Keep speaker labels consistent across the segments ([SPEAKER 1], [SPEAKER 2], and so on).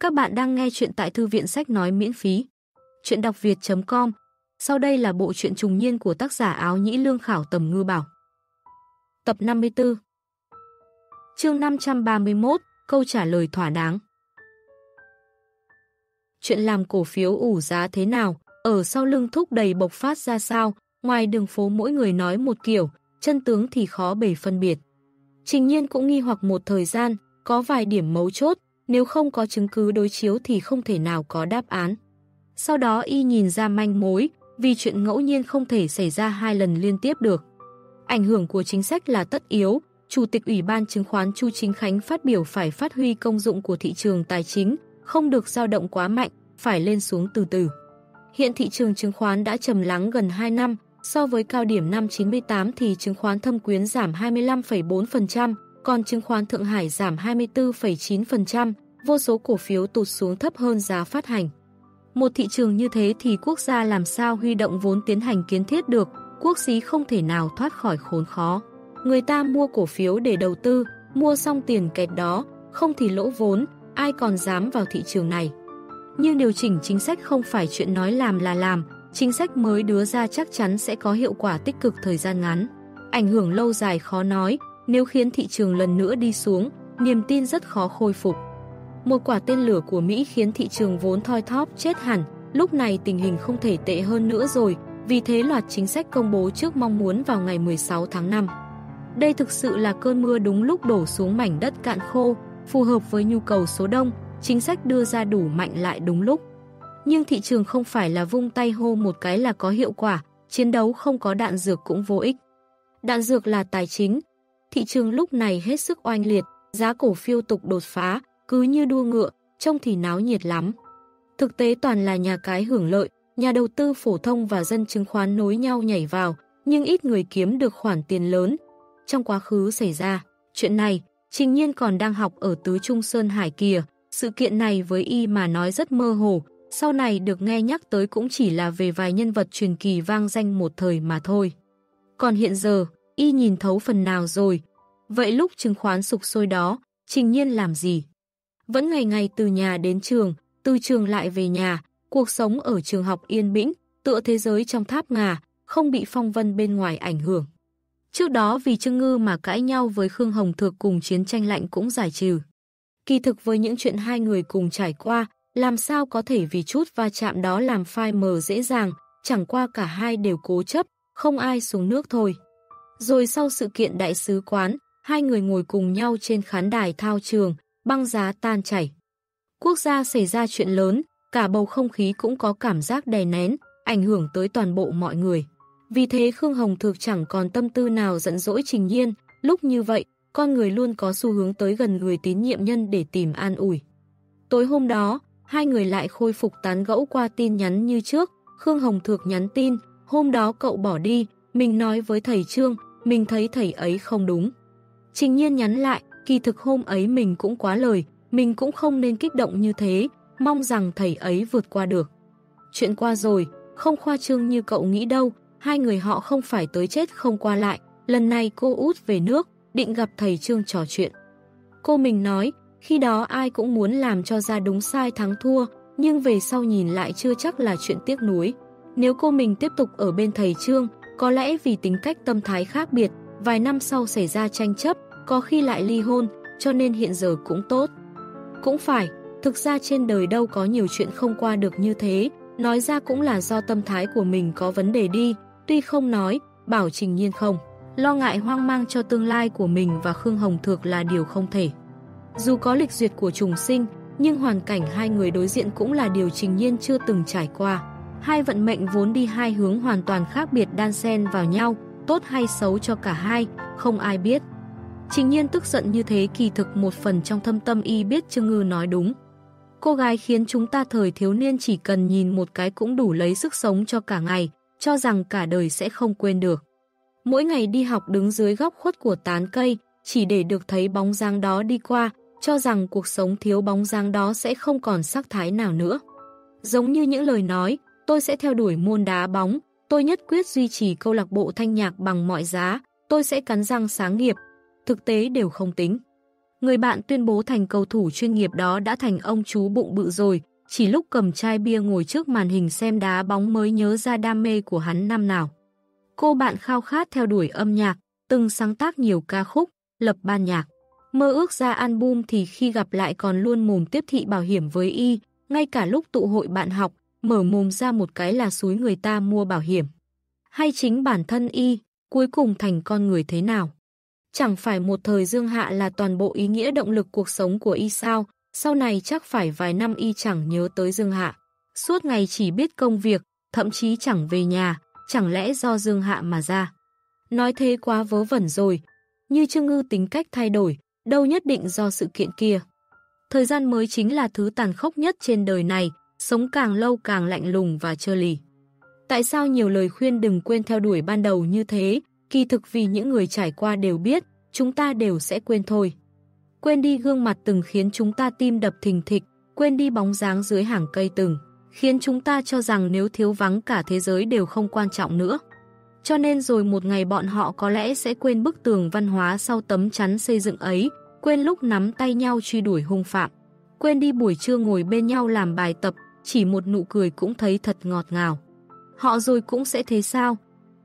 [SPEAKER 1] Các bạn đang nghe chuyện tại thư viện sách nói miễn phí. Chuyện đọc việt.com Sau đây là bộ truyện trùng niên của tác giả áo nhĩ lương khảo tầm ngư bảo. Tập 54 Chương 531 Câu trả lời thỏa đáng Chuyện làm cổ phiếu ủ giá thế nào, ở sau lưng thúc đầy bộc phát ra sao, ngoài đường phố mỗi người nói một kiểu, chân tướng thì khó bề phân biệt. Trình nhiên cũng nghi hoặc một thời gian, có vài điểm mấu chốt, nếu không có chứng cứ đối chiếu thì không thể nào có đáp án. Sau đó y nhìn ra manh mối, vì chuyện ngẫu nhiên không thể xảy ra hai lần liên tiếp được. Ảnh hưởng của chính sách là tất yếu, Chủ tịch Ủy ban chứng khoán Chu Chính Khánh phát biểu phải phát huy công dụng của thị trường tài chính, không được dao động quá mạnh, phải lên xuống từ từ. Hiện thị trường chứng khoán đã trầm lắng gần 2 năm, so với cao điểm năm 98 thì chứng khoán thâm quyến giảm 25,4%, còn chứng khoán Thượng Hải giảm 24,9%, vô số cổ phiếu tụt xuống thấp hơn giá phát hành. Một thị trường như thế thì quốc gia làm sao huy động vốn tiến hành kiến thiết được, quốc xí không thể nào thoát khỏi khốn khó. Người ta mua cổ phiếu để đầu tư, mua xong tiền kẹt đó, không thì lỗ vốn, ai còn dám vào thị trường này. Nhưng điều chỉnh chính sách không phải chuyện nói làm là làm, chính sách mới đưa ra chắc chắn sẽ có hiệu quả tích cực thời gian ngắn. Ảnh hưởng lâu dài khó nói, nếu khiến thị trường lần nữa đi xuống, niềm tin rất khó khôi phục. Một quả tên lửa của Mỹ khiến thị trường vốn thoi thóp chết hẳn, lúc này tình hình không thể tệ hơn nữa rồi, vì thế loạt chính sách công bố trước mong muốn vào ngày 16 tháng 5. Đây thực sự là cơn mưa đúng lúc đổ xuống mảnh đất cạn khô, phù hợp với nhu cầu số đông, chính sách đưa ra đủ mạnh lại đúng lúc. Nhưng thị trường không phải là vung tay hô một cái là có hiệu quả, chiến đấu không có đạn dược cũng vô ích. Đạn dược là tài chính, thị trường lúc này hết sức oanh liệt, giá cổ phiếu tục đột phá, cứ như đua ngựa, trông thì náo nhiệt lắm. Thực tế toàn là nhà cái hưởng lợi, nhà đầu tư phổ thông và dân chứng khoán nối nhau nhảy vào, nhưng ít người kiếm được khoản tiền lớn. Trong quá khứ xảy ra, chuyện này, Trình Nhiên còn đang học ở Tứ Trung Sơn Hải kìa, sự kiện này với y mà nói rất mơ hồ, sau này được nghe nhắc tới cũng chỉ là về vài nhân vật truyền kỳ vang danh một thời mà thôi. Còn hiện giờ, y nhìn thấu phần nào rồi. Vậy lúc chứng khoán sục sôi đó, Trình Nhiên làm gì? Vẫn ngày ngày từ nhà đến trường, từ trường lại về nhà, cuộc sống ở trường học yên bĩnh, tựa thế giới trong tháp ngà, không bị phong vân bên ngoài ảnh hưởng. Trước đó vì Trương Ngư mà cãi nhau với Khương Hồng Thược cùng chiến tranh lạnh cũng giải trừ. Kỳ thực với những chuyện hai người cùng trải qua, làm sao có thể vì chút va chạm đó làm phai mờ dễ dàng, chẳng qua cả hai đều cố chấp, không ai xuống nước thôi. Rồi sau sự kiện đại sứ quán, hai người ngồi cùng nhau trên khán đài thao trường, băng giá tan chảy. Quốc gia xảy ra chuyện lớn, cả bầu không khí cũng có cảm giác đè nén, ảnh hưởng tới toàn bộ mọi người. Vì thế Khương Hồng Thực chẳng còn tâm tư nào giận dỗi Trình Nhiên, lúc như vậy, con người luôn có xu hướng tới gần người tín nhiệm nhân để tìm an ủi. Tối hôm đó, hai người lại khôi phục tán gẫu qua tin nhắn như trước, Khương Hồng Thược nhắn tin, hôm đó cậu bỏ đi, mình nói với thầy Trương, mình thấy thầy ấy không đúng. Trình nhiên nhắn lại, kỳ thực hôm ấy mình cũng quá lời, mình cũng không nên kích động như thế, mong rằng thầy ấy vượt qua được. Chuyện qua rồi, không khoa trương như cậu nghĩ đâu, hai người họ không phải tới chết không qua lại, lần này cô út về nước, định gặp thầy Trương trò chuyện. Cô mình nói, khi đó ai cũng muốn làm cho ra đúng sai thắng thua, nhưng về sau nhìn lại chưa chắc là chuyện tiếc nuối. Nếu cô mình tiếp tục ở bên thầy Trương, có lẽ vì tính cách tâm thái khác biệt, vài năm sau xảy ra tranh chấp, có khi lại ly hôn, cho nên hiện giờ cũng tốt. Cũng phải, thực ra trên đời đâu có nhiều chuyện không qua được như thế, nói ra cũng là do tâm thái của mình có vấn đề đi, tuy không nói, bảo trình nhiên không. Lo ngại hoang mang cho tương lai của mình và Khương Hồng Thược là điều không thể. Dù có lịch duyệt của trùng sinh, nhưng hoàn cảnh hai người đối diện cũng là điều trình nhiên chưa từng trải qua. Hai vận mệnh vốn đi hai hướng hoàn toàn khác biệt đan xen vào nhau, tốt hay xấu cho cả hai, không ai biết. Trình nhiên tức giận như thế kỳ thực một phần trong thâm tâm y biết Trương Ngư nói đúng. Cô gái khiến chúng ta thời thiếu niên chỉ cần nhìn một cái cũng đủ lấy sức sống cho cả ngày, cho rằng cả đời sẽ không quên được. Mỗi ngày đi học đứng dưới góc khuất của tán cây, chỉ để được thấy bóng dáng đó đi qua, cho rằng cuộc sống thiếu bóng dáng đó sẽ không còn sắc thái nào nữa. Giống như những lời nói, tôi sẽ theo đuổi môn đá bóng, tôi nhất quyết duy trì câu lạc bộ thanh nhạc bằng mọi giá, tôi sẽ cắn răng sáng nghiệp, thực tế đều không tính. Người bạn tuyên bố thành cầu thủ chuyên nghiệp đó đã thành ông chú bụng bự rồi, chỉ lúc cầm chai bia ngồi trước màn hình xem đá bóng mới nhớ ra đam mê của hắn năm nào. Cô bạn khao khát theo đuổi âm nhạc, từng sáng tác nhiều ca khúc, lập ban nhạc. Mơ ước ra album thì khi gặp lại còn luôn mồm tiếp thị bảo hiểm với y, ngay cả lúc tụ hội bạn học, mở mồm ra một cái là suối người ta mua bảo hiểm. Hay chính bản thân y, cuối cùng thành con người thế nào? Chẳng phải một thời dương hạ là toàn bộ ý nghĩa động lực cuộc sống của y sao, sau này chắc phải vài năm y chẳng nhớ tới dương hạ. Suốt ngày chỉ biết công việc, thậm chí chẳng về nhà, chẳng lẽ do dương hạ mà ra. Nói thế quá vớ vẩn rồi, như Trương Ngư tính cách thay đổi, đâu nhất định do sự kiện kia. Thời gian mới chính là thứ tàn khốc nhất trên đời này, sống càng lâu càng lạnh lùng và trơ lì. Tại sao nhiều lời khuyên đừng quên theo đuổi ban đầu như thế, kỳ thực vì những người trải qua đều biết, chúng ta đều sẽ quên thôi. Quên đi gương mặt từng khiến chúng ta tim đập thình thịch, quên đi bóng dáng dưới hàng cây từng, khiến chúng ta cho rằng nếu thiếu vắng cả thế giới đều không quan trọng nữa. Cho nên rồi một ngày bọn họ có lẽ sẽ quên bức tường văn hóa sau tấm chắn xây dựng ấy, quên lúc nắm tay nhau truy đuổi hung phạm, quên đi buổi trưa ngồi bên nhau làm bài tập, chỉ một nụ cười cũng thấy thật ngọt ngào. Họ rồi cũng sẽ thế sao?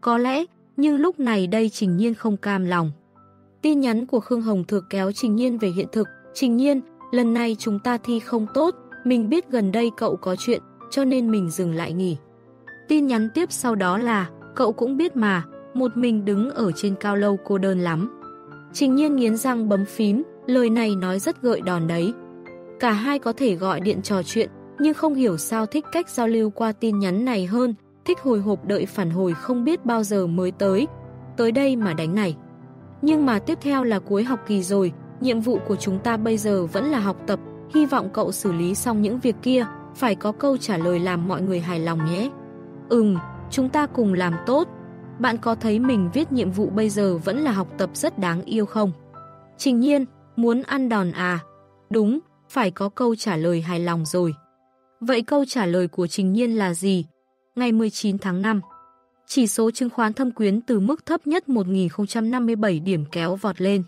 [SPEAKER 1] Có lẽ, nhưng lúc này đây Trình Nhiên không cam lòng. Tin nhắn của Khương Hồng Thược kéo Trình Nhiên về hiện thực. Trình Nhiên, lần này chúng ta thi không tốt, mình biết gần đây cậu có chuyện, cho nên mình dừng lại nghỉ. Tin nhắn tiếp sau đó là, cậu cũng biết mà, một mình đứng ở trên cao lâu cô đơn lắm. Trình Nhiên nghiến răng bấm phím, lời này nói rất gợi đòn đấy. Cả hai có thể gọi điện trò chuyện, nhưng không hiểu sao thích cách giao lưu qua tin nhắn này hơn, thích hồi hộp đợi phản hồi không biết bao giờ mới tới, tới đây mà đánh này. Nhưng mà tiếp theo là cuối học kỳ rồi, nhiệm vụ của chúng ta bây giờ vẫn là học tập, hy vọng cậu xử lý xong những việc kia, phải có câu trả lời làm mọi người hài lòng nhé. Ừm, chúng ta cùng làm tốt. Bạn có thấy mình viết nhiệm vụ bây giờ vẫn là học tập rất đáng yêu không? Trình nhiên, muốn ăn đòn à? Đúng, phải có câu trả lời hài lòng rồi. Vậy câu trả lời của Trình Nhiên là gì? Ngày 19 tháng 5 chỉ số chứng khoán thâm quyến từ mức thấp nhất 1.057 điểm kéo vọt lên.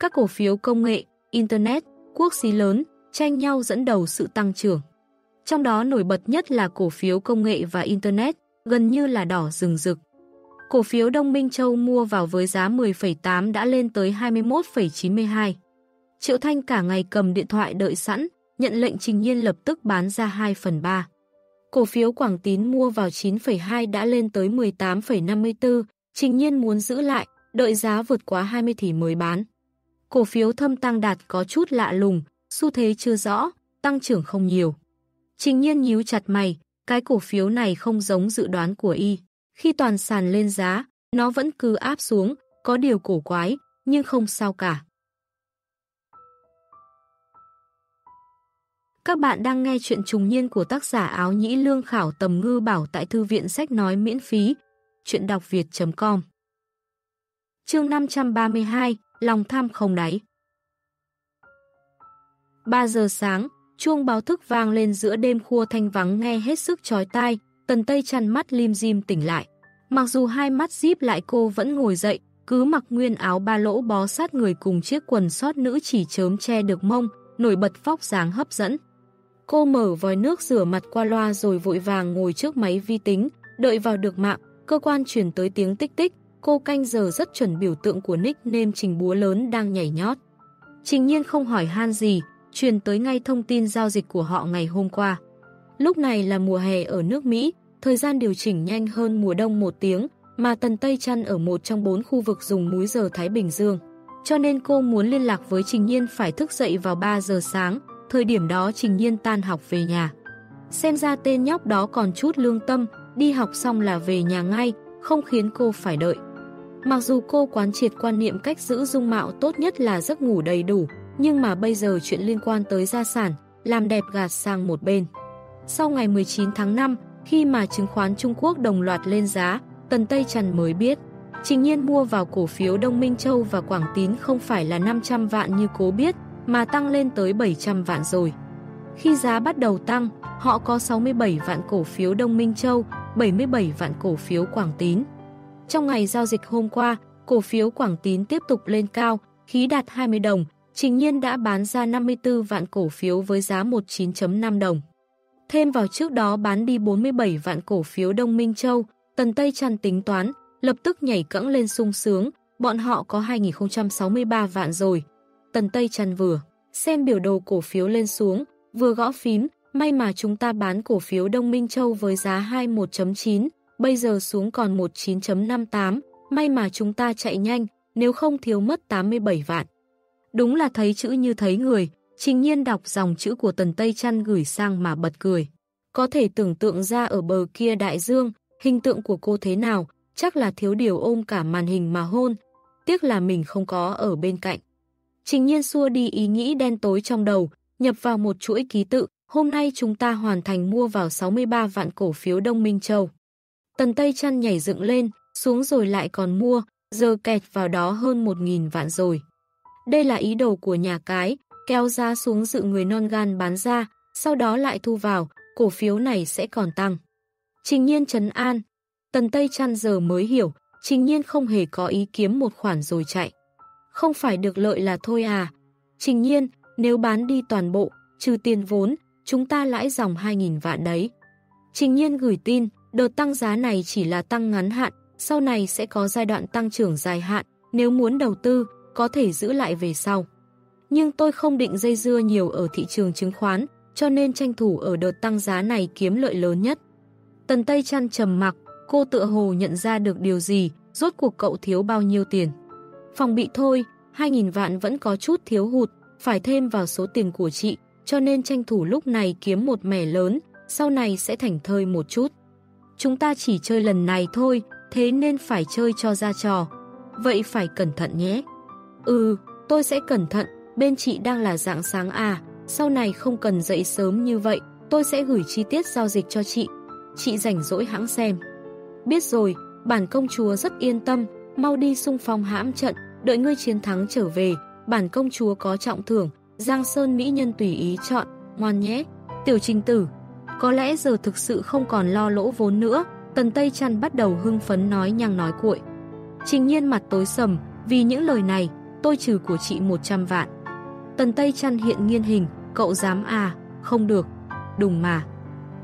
[SPEAKER 1] Các cổ phiếu công nghệ, Internet, quốc xí lớn, tranh nhau dẫn đầu sự tăng trưởng. Trong đó nổi bật nhất là cổ phiếu công nghệ và Internet, gần như là đỏ rừng rực. Cổ phiếu Đông Minh Châu mua vào với giá 10,8 đã lên tới 21,92. Triệu Thanh cả ngày cầm điện thoại đợi sẵn, nhận lệnh trình nhiên lập tức bán ra 2 phần 3. Cổ phiếu Quảng Tín mua vào 9,2 đã lên tới 18,54, trình nhiên muốn giữ lại, đợi giá vượt quá 20 thì mới bán. Cổ phiếu thâm tăng đạt có chút lạ lùng, xu thế chưa rõ, tăng trưởng không nhiều. Trình nhiên nhíu chặt mày, cái cổ phiếu này không giống dự đoán của y. Khi toàn sàn lên giá, nó vẫn cứ áp xuống, có điều cổ quái, nhưng không sao cả. Các bạn đang nghe chuyện trùng niên của tác giả áo nhĩ lương khảo tầm ngư bảo tại thư viện sách nói miễn phí. Chuyện đọc việt.com Chương 532 Lòng tham không đáy 3 giờ sáng, chuông báo thức vang lên giữa đêm khua thanh vắng nghe hết sức chói tai, tần tây chăn mắt lim dim tỉnh lại. Mặc dù hai mắt díp lại cô vẫn ngồi dậy, cứ mặc nguyên áo ba lỗ bó sát người cùng chiếc quần sót nữ chỉ chớm che được mông, nổi bật phóc dáng hấp dẫn. Cô mở vòi nước rửa mặt qua loa rồi vội vàng ngồi trước máy vi tính, đợi vào được mạng, cơ quan chuyển tới tiếng tích tích, cô canh giờ rất chuẩn biểu tượng của nick trình búa lớn đang nhảy nhót. Trình nhiên không hỏi han gì, truyền tới ngay thông tin giao dịch của họ ngày hôm qua. Lúc này là mùa hè ở nước Mỹ, thời gian điều chỉnh nhanh hơn mùa đông một tiếng, mà Tần Tây Trăn ở một trong bốn khu vực dùng múi giờ Thái Bình Dương. Cho nên cô muốn liên lạc với Trình Nhiên phải thức dậy vào 3 giờ sáng, Thời điểm đó Trình Nhiên tan học về nhà. Xem ra tên nhóc đó còn chút lương tâm, đi học xong là về nhà ngay, không khiến cô phải đợi. Mặc dù cô quán triệt quan niệm cách giữ dung mạo tốt nhất là giấc ngủ đầy đủ, nhưng mà bây giờ chuyện liên quan tới gia sản, làm đẹp gạt sang một bên. Sau ngày 19 tháng 5, khi mà chứng khoán Trung Quốc đồng loạt lên giá, Tần Tây Trần mới biết. Trình nhiên mua vào cổ phiếu Đông Minh Châu và Quảng Tín không phải là 500 vạn như cố biết, mà tăng lên tới 700 vạn rồi. Khi giá bắt đầu tăng, họ có 67 vạn cổ phiếu Đông Minh Châu, 77 vạn cổ phiếu Quảng Tín. Trong ngày giao dịch hôm qua, cổ phiếu Quảng Tín tiếp tục lên cao, khí đạt 20 đồng, Trình Nhiên đã bán ra 54 vạn cổ phiếu với giá 19.5 đồng. Thêm vào trước đó bán đi 47 vạn cổ phiếu Đông Minh Châu, Tần Tây Trăn tính toán, lập tức nhảy cẫng lên sung sướng, bọn họ có 2063 vạn rồi. Tần Tây chăn vừa xem biểu đồ cổ phiếu lên xuống, vừa gõ phím, may mà chúng ta bán cổ phiếu Đông Minh Châu với giá 21.9, bây giờ xuống còn 19.58, may mà chúng ta chạy nhanh, nếu không thiếu mất 87 vạn. Đúng là thấy chữ như thấy người, trình nhiên đọc dòng chữ của Tần Tây Trăn gửi sang mà bật cười. Có thể tưởng tượng ra ở bờ kia đại dương, hình tượng của cô thế nào, chắc là thiếu điều ôm cả màn hình mà hôn, tiếc là mình không có ở bên cạnh. Trình nhiên xua đi ý nghĩ đen tối trong đầu, nhập vào một chuỗi ký tự, hôm nay chúng ta hoàn thành mua vào 63 vạn cổ phiếu Đông Minh Châu. Tần Tây chăn nhảy dựng lên, xuống rồi lại còn mua, giờ kẹt vào đó hơn 1.000 vạn rồi. Đây là ý đồ của nhà cái, kéo giá xuống dự người non gan bán ra, sau đó lại thu vào, cổ phiếu này sẽ còn tăng. Trình nhiên trấn an, Tần Tây chăn giờ mới hiểu, trình nhiên không hề có ý kiếm một khoản rồi chạy. Không phải được lợi là thôi à. Trình nhiên, nếu bán đi toàn bộ, trừ tiền vốn, chúng ta lãi dòng 2.000 vạn đấy. Trình nhiên gửi tin, đợt tăng giá này chỉ là tăng ngắn hạn, sau này sẽ có giai đoạn tăng trưởng dài hạn, nếu muốn đầu tư, có thể giữ lại về sau. Nhưng tôi không định dây dưa nhiều ở thị trường chứng khoán, cho nên tranh thủ ở đợt tăng giá này kiếm lợi lớn nhất. Tần Tây chăn trầm mặc, cô tựa hồ nhận ra được điều gì, rốt cuộc cậu thiếu bao nhiêu tiền. Phòng bị thôi, 2.000 vạn vẫn có chút thiếu hụt, phải thêm vào số tiền của chị, cho nên tranh thủ lúc này kiếm một mẻ lớn, sau này sẽ thành thơi một chút. Chúng ta chỉ chơi lần này thôi, thế nên phải chơi cho ra trò. Vậy phải cẩn thận nhé. Ừ, tôi sẽ cẩn thận, bên chị đang là dạng sáng à, sau này không cần dậy sớm như vậy, tôi sẽ gửi chi tiết giao dịch cho chị. Chị rảnh rỗi hãng xem. Biết rồi, bản công chúa rất yên tâm, mau đi xung phong hãm trận, đợi ngươi chiến thắng trở về, bản công chúa có trọng thưởng, Giang Sơn Mỹ Nhân tùy ý chọn, ngoan nhé. Tiểu trình tử, có lẽ giờ thực sự không còn lo lỗ vốn nữa, Tần Tây Trăn bắt đầu hưng phấn nói nhăng nói cuội. Trình nhiên mặt tối sầm, vì những lời này, tôi trừ của chị 100 vạn. Tần Tây Trăn hiện nghiên hình, cậu dám à, không được, đùng mà.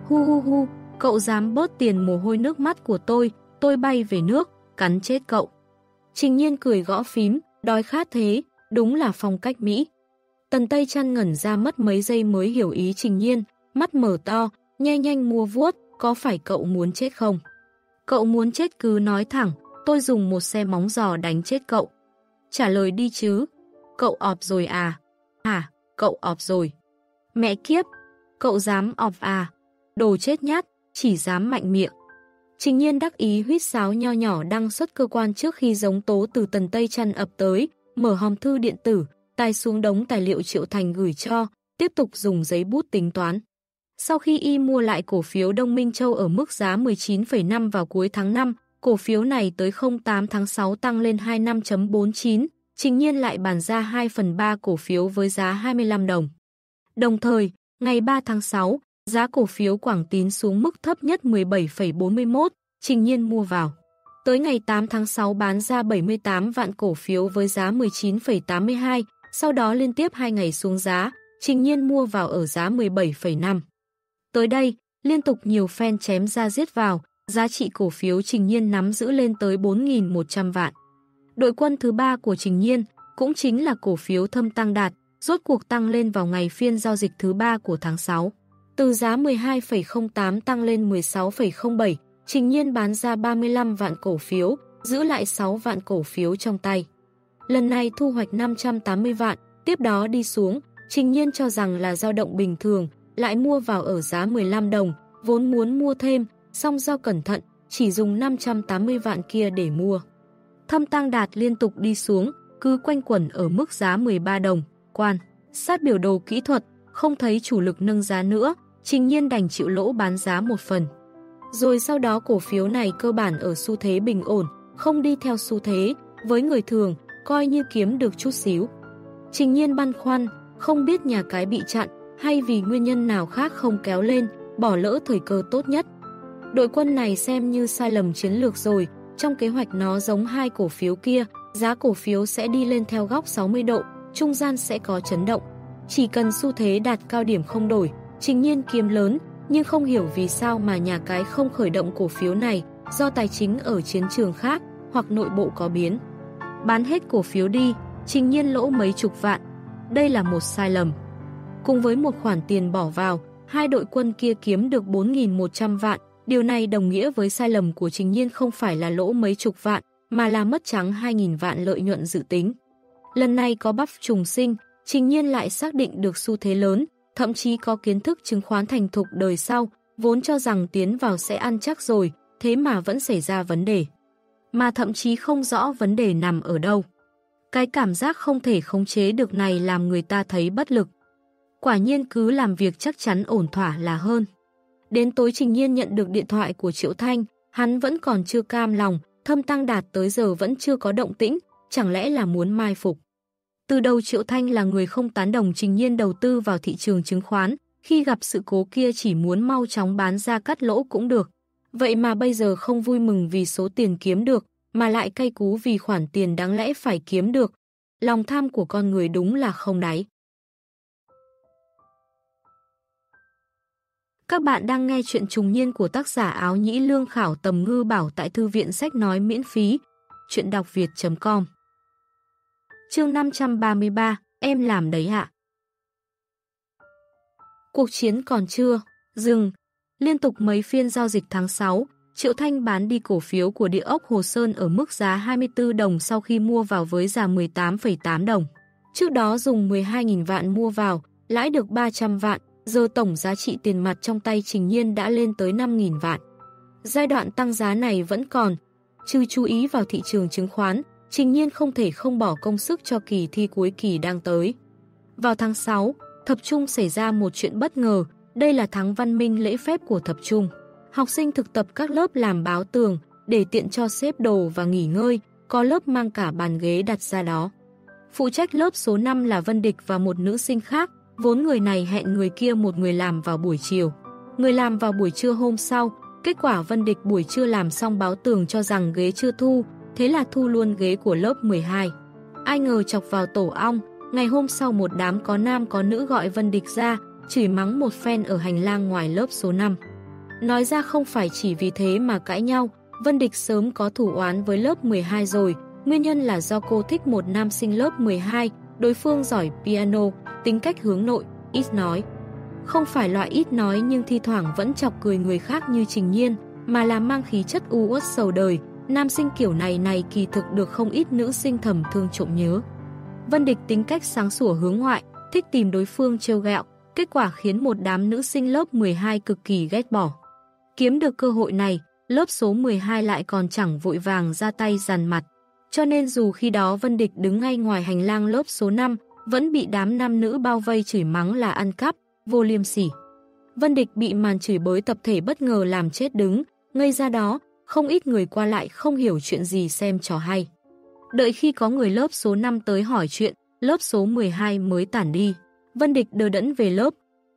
[SPEAKER 1] Hu hu hu, cậu dám bớt tiền mồ hôi nước mắt của tôi, tôi bay về nước, cắn chết cậu. Trình nhiên cười gõ phím, đói khát thế, đúng là phong cách Mỹ. Tần Tây chăn ngẩn ra mất mấy giây mới hiểu ý Trình Nhiên, mắt mở to, nhe nhanh mua vuốt, có phải cậu muốn chết không? Cậu muốn chết cứ nói thẳng, tôi dùng một xe móng giò đánh chết cậu. Trả lời đi chứ. Cậu ọp rồi à? À, cậu ọp rồi. Mẹ kiếp, cậu dám ọp à? Đồ chết nhát, chỉ dám mạnh miệng. Trình nhiên đắc ý huyết sáo nho nhỏ đăng xuất cơ quan trước khi giống tố từ tần Tây chăn ập tới, mở hòm thư điện tử, tài xuống đống tài liệu Triệu Thành gửi cho, tiếp tục dùng giấy bút tính toán. Sau khi y mua lại cổ phiếu Đông Minh Châu ở mức giá 19,5 vào cuối tháng 5, cổ phiếu này tới 08 tháng 6 tăng lên 25.49, trình nhiên lại bàn ra 2 phần 3 cổ phiếu với giá 25 đồng. Đồng thời, ngày 3 tháng 6, giá cổ phiếu Quảng Tín xuống mức thấp nhất 17,41, trình nhiên mua vào. Tới ngày 8 tháng 6 bán ra 78 vạn cổ phiếu với giá 19,82, sau đó liên tiếp 2 ngày xuống giá, Trình Nhiên mua vào ở giá 17,5. Tới đây, liên tục nhiều fan chém ra giết vào, giá trị cổ phiếu Trình Nhiên nắm giữ lên tới 4.100 vạn. Đội quân thứ ba của Trình Nhiên cũng chính là cổ phiếu thâm tăng đạt, rốt cuộc tăng lên vào ngày phiên giao dịch thứ ba của tháng 6. Từ giá 12,08 tăng lên 16,07, Trình Nhiên bán ra 35 vạn cổ phiếu, giữ lại 6 vạn cổ phiếu trong tay. Lần này thu hoạch 580 vạn, tiếp đó đi xuống, Trình Nhiên cho rằng là dao động bình thường, lại mua vào ở giá 15 đồng, vốn muốn mua thêm, song do cẩn thận, chỉ dùng 580 vạn kia để mua. Thâm tăng đạt liên tục đi xuống, cứ quanh quẩn ở mức giá 13 đồng, quan. Sát biểu đồ kỹ thuật, không thấy chủ lực nâng giá nữa, Trình Nhiên đành chịu lỗ bán giá một phần. Rồi sau đó cổ phiếu này cơ bản ở xu thế bình ổn, không đi theo xu thế, với người thường, coi như kiếm được chút xíu. Trình nhiên băn khoăn, không biết nhà cái bị chặn hay vì nguyên nhân nào khác không kéo lên, bỏ lỡ thời cơ tốt nhất. Đội quân này xem như sai lầm chiến lược rồi, trong kế hoạch nó giống hai cổ phiếu kia, giá cổ phiếu sẽ đi lên theo góc 60 độ, trung gian sẽ có chấn động. Chỉ cần xu thế đạt cao điểm không đổi, trình nhiên kiếm lớn, nhưng không hiểu vì sao mà nhà cái không khởi động cổ phiếu này, do tài chính ở chiến trường khác hoặc nội bộ có biến. Bán hết cổ phiếu đi, trình nhiên lỗ mấy chục vạn. Đây là một sai lầm. Cùng với một khoản tiền bỏ vào, hai đội quân kia kiếm được 4.100 vạn. Điều này đồng nghĩa với sai lầm của trình nhiên không phải là lỗ mấy chục vạn, mà là mất trắng 2.000 vạn lợi nhuận dự tính. Lần này có bắp trùng sinh, trình nhiên lại xác định được xu thế lớn, thậm chí có kiến thức chứng khoán thành thục đời sau, vốn cho rằng tiến vào sẽ ăn chắc rồi, thế mà vẫn xảy ra vấn đề. Mà thậm chí không rõ vấn đề nằm ở đâu. Cái cảm giác không thể khống chế được này làm người ta thấy bất lực. Quả nhiên cứ làm việc chắc chắn ổn thỏa là hơn. Đến tối Trình Nhiên nhận được điện thoại của Triệu Thanh, hắn vẫn còn chưa cam lòng, thâm tăng đạt tới giờ vẫn chưa có động tĩnh, chẳng lẽ là muốn mai phục. Từ đầu Triệu Thanh là người không tán đồng Trình Nhiên đầu tư vào thị trường chứng khoán, khi gặp sự cố kia chỉ muốn mau chóng bán ra cắt lỗ cũng được. Vậy mà bây giờ không vui mừng vì số tiền kiếm được, mà lại cay cú vì khoản tiền đáng lẽ phải kiếm được. Lòng tham của con người đúng là không đáy. Các bạn đang nghe chuyện trùng niên của tác giả áo nhĩ lương khảo tầm ngư bảo tại thư viện sách nói miễn phí. Chuyện đọc việt.com Chương 533, em làm đấy ạ. Cuộc chiến còn chưa, dừng. Liên tục mấy phiên giao dịch tháng 6, Triệu Thanh bán đi cổ phiếu của địa ốc Hồ Sơn ở mức giá 24 đồng sau khi mua vào với giá 18,8 đồng. Trước đó dùng 12.000 vạn mua vào, lãi được 300 vạn, giờ tổng giá trị tiền mặt trong tay Trình Nhiên đã lên tới 5.000 vạn. Giai đoạn tăng giá này vẫn còn, trừ chú ý vào thị trường chứng khoán, Trình Nhiên không thể không bỏ công sức cho kỳ thi cuối kỳ đang tới. Vào tháng 6, Thập Trung xảy ra một chuyện bất ngờ, đây là tháng văn minh lễ phép của Thập Trung. Học sinh thực tập các lớp làm báo tường, để tiện cho xếp đồ và nghỉ ngơi, có lớp mang cả bàn ghế đặt ra đó. Phụ trách lớp số 5 là Vân Địch và một nữ sinh khác, vốn người này hẹn người kia một người làm vào buổi chiều. Người làm vào buổi trưa hôm sau, kết quả Vân Địch buổi trưa làm xong báo tường cho rằng ghế chưa thu, thế là thu luôn ghế của lớp 12. Ai ngờ chọc vào tổ ong, ngày hôm sau một đám có nam có nữ gọi Vân Địch ra, chửi mắng một phen ở hành lang ngoài lớp số 5. Nói ra không phải chỉ vì thế mà cãi nhau, Vân Địch sớm có thủ oán với lớp 12 rồi, nguyên nhân là do cô thích một nam sinh lớp 12, đối phương giỏi piano, tính cách hướng nội, ít nói. Không phải loại ít nói nhưng thi thoảng vẫn chọc cười người khác như Trình Nhiên, mà là mang khí chất u uất sầu đời, nam sinh kiểu này này kỳ thực được không ít nữ sinh thầm thương trộm nhớ. Vân Địch tính cách sáng sủa hướng ngoại, thích tìm đối phương trêu gẹo, kết quả khiến một đám nữ sinh lớp 12 cực kỳ ghét bỏ. Kiếm được cơ hội này, lớp số 12 lại còn chẳng vội vàng ra tay dàn mặt. Cho nên dù khi đó Vân Địch đứng ngay ngoài hành lang lớp số 5, vẫn bị đám nam nữ bao vây chửi mắng là ăn cắp, vô liêm sỉ. Vân Địch bị màn chửi bới tập thể bất ngờ làm chết đứng, ngây ra đó, không ít người qua lại không hiểu chuyện gì xem trò hay. Đợi khi có người lớp số 5 tới hỏi chuyện, lớp số 12 mới tản đi. Vân Địch đờ đẫn về lớp,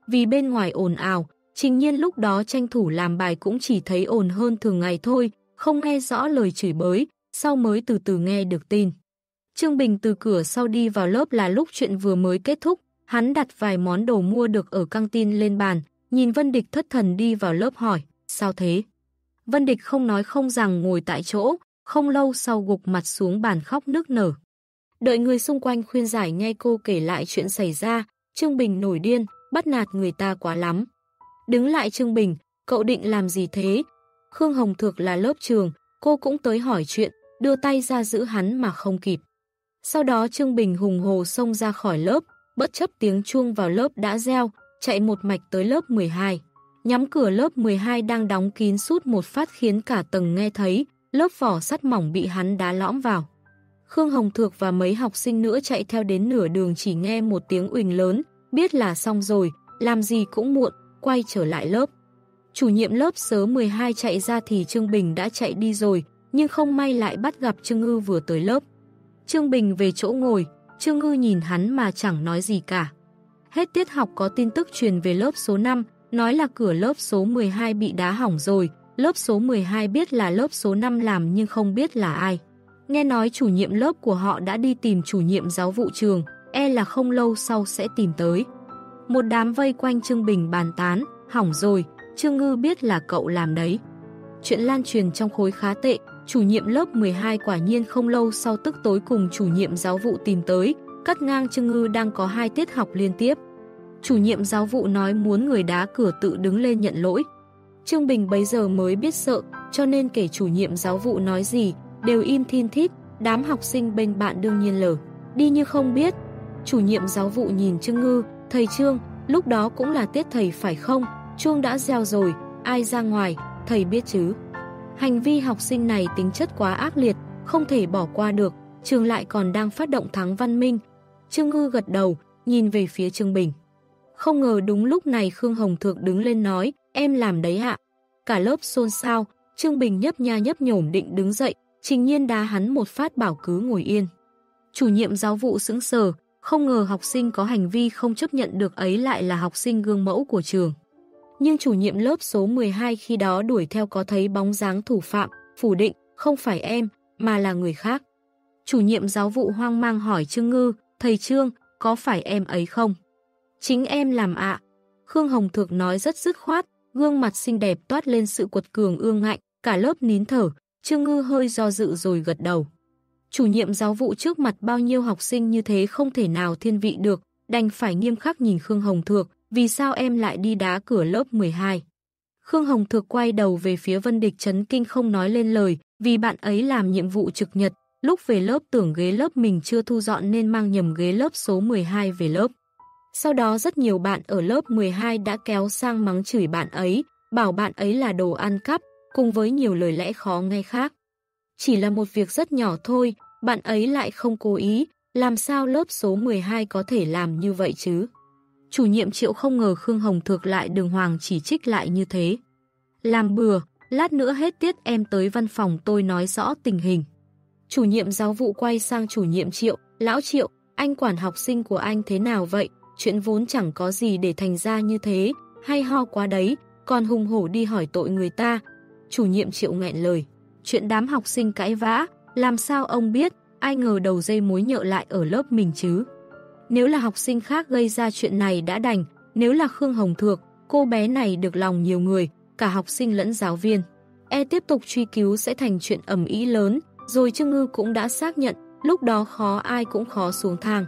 [SPEAKER 1] vì bên ngoài ồn ào, trình nhiên lúc đó tranh thủ làm bài cũng chỉ thấy ồn hơn thường ngày thôi, không nghe rõ lời chửi bới, sau mới từ từ nghe được tin. Trương Bình từ cửa sau đi vào lớp là lúc chuyện vừa mới kết thúc, hắn đặt vài món đồ mua được ở căng tin lên bàn, nhìn Vân Địch thất thần đi vào lớp hỏi, sao thế? Vân Địch không nói không rằng ngồi tại chỗ, không lâu sau gục mặt xuống bàn khóc nức nở. Đợi người xung quanh khuyên giải nghe cô kể lại chuyện xảy ra, Trương Bình nổi điên, bắt nạt người ta quá lắm. Đứng lại Trương Bình, cậu định làm gì thế? Khương Hồng Thược là lớp trường, cô cũng tới hỏi chuyện, đưa tay ra giữ hắn mà không kịp. Sau đó Trương Bình hùng hồ xông ra khỏi lớp, bất chấp tiếng chuông vào lớp đã reo, chạy một mạch tới lớp 12. Nhắm cửa lớp 12 đang đóng kín sút một phát khiến cả tầng nghe thấy, lớp vỏ sắt mỏng bị hắn đá lõm vào. Khương Hồng Thược và mấy học sinh nữa chạy theo đến nửa đường chỉ nghe một tiếng uỳnh lớn, biết là xong rồi, làm gì cũng muộn, quay trở lại lớp. Chủ nhiệm lớp sớm 12 chạy ra thì Trương Bình đã chạy đi rồi, nhưng không may lại bắt gặp Trương Ngư vừa tới lớp. Trương Bình về chỗ ngồi, Trương Ngư nhìn hắn mà chẳng nói gì cả. Hết tiết học có tin tức truyền về lớp số 5, nói là cửa lớp số 12 bị đá hỏng rồi, lớp số 12 biết là lớp số 5 làm nhưng không biết là ai. Nghe nói chủ nhiệm lớp của họ đã đi tìm chủ nhiệm giáo vụ trường, e là không lâu sau sẽ tìm tới. Một đám vây quanh Trương Bình bàn tán, hỏng rồi, Trương Ngư biết là cậu làm đấy. Chuyện lan truyền trong khối khá tệ, chủ nhiệm lớp 12 quả nhiên không lâu sau tức tối cùng chủ nhiệm giáo vụ tìm tới, cắt ngang Trương Ngư đang có hai tiết học liên tiếp. Chủ nhiệm giáo vụ nói muốn người đá cửa tự đứng lên nhận lỗi. Trương Bình bấy giờ mới biết sợ, cho nên kể chủ nhiệm giáo vụ nói gì, đều im thiên thít, đám học sinh bên bạn đương nhiên lờ. Đi như không biết. Chủ nhiệm giáo vụ nhìn Trương Ngư, thầy Trương, lúc đó cũng là tiết thầy phải không? Chuông đã gieo rồi, ai ra ngoài, thầy biết chứ. Hành vi học sinh này tính chất quá ác liệt, không thể bỏ qua được, trường lại còn đang phát động thắng văn minh. Trương Ngư gật đầu, nhìn về phía Trương Bình. Không ngờ đúng lúc này Khương Hồng Thượng đứng lên nói, em làm đấy ạ. Cả lớp xôn xao, Trương Bình nhấp nha nhấp nhổm định đứng dậy, trình nhiên đá hắn một phát bảo cứ ngồi yên. Chủ nhiệm giáo vụ sững sờ, không ngờ học sinh có hành vi không chấp nhận được ấy lại là học sinh gương mẫu của trường. Nhưng chủ nhiệm lớp số 12 khi đó đuổi theo có thấy bóng dáng thủ phạm, phủ định, không phải em, mà là người khác. Chủ nhiệm giáo vụ hoang mang hỏi Trương Ngư, thầy Trương, có phải em ấy không? Chính em làm ạ. Khương Hồng Thược nói rất dứt khoát, gương mặt xinh đẹp toát lên sự quật cường ương ngạnh, cả lớp nín thở, Trương Ngư hơi do dự rồi gật đầu. Chủ nhiệm giáo vụ trước mặt bao nhiêu học sinh như thế không thể nào thiên vị được, đành phải nghiêm khắc nhìn Khương Hồng Thược, vì sao em lại đi đá cửa lớp 12. Khương Hồng Thược quay đầu về phía Vân Địch chấn kinh không nói lên lời, vì bạn ấy làm nhiệm vụ trực nhật, lúc về lớp tưởng ghế lớp mình chưa thu dọn nên mang nhầm ghế lớp số 12 về lớp. Sau đó rất nhiều bạn ở lớp 12 đã kéo sang mắng chửi bạn ấy, bảo bạn ấy là đồ ăn cắp, cùng với nhiều lời lẽ khó nghe khác. Chỉ là một việc rất nhỏ thôi, bạn ấy lại không cố ý, làm sao lớp số 12 có thể làm như vậy chứ? Chủ nhiệm triệu không ngờ Khương Hồng Thược lại đường hoàng chỉ trích lại như thế. Làm bừa, lát nữa hết tiết em tới văn phòng tôi nói rõ tình hình. Chủ nhiệm giáo vụ quay sang chủ nhiệm triệu, lão triệu, anh quản học sinh của anh thế nào vậy? Chuyện vốn chẳng có gì để thành ra như thế, hay ho quá đấy, còn hùng hổ đi hỏi tội người ta. Chủ nhiệm triệu nghẹn lời, chuyện đám học sinh cãi vã, làm sao ông biết, ai ngờ đầu dây mối nhợ lại ở lớp mình chứ. Nếu là học sinh khác gây ra chuyện này đã đành, nếu là Khương Hồng Thược, cô bé này được lòng nhiều người, cả học sinh lẫn giáo viên. E tiếp tục truy cứu sẽ thành chuyện ẩm ý lớn, rồi Trương Ngư cũng đã xác nhận, lúc đó khó ai cũng khó xuống thang.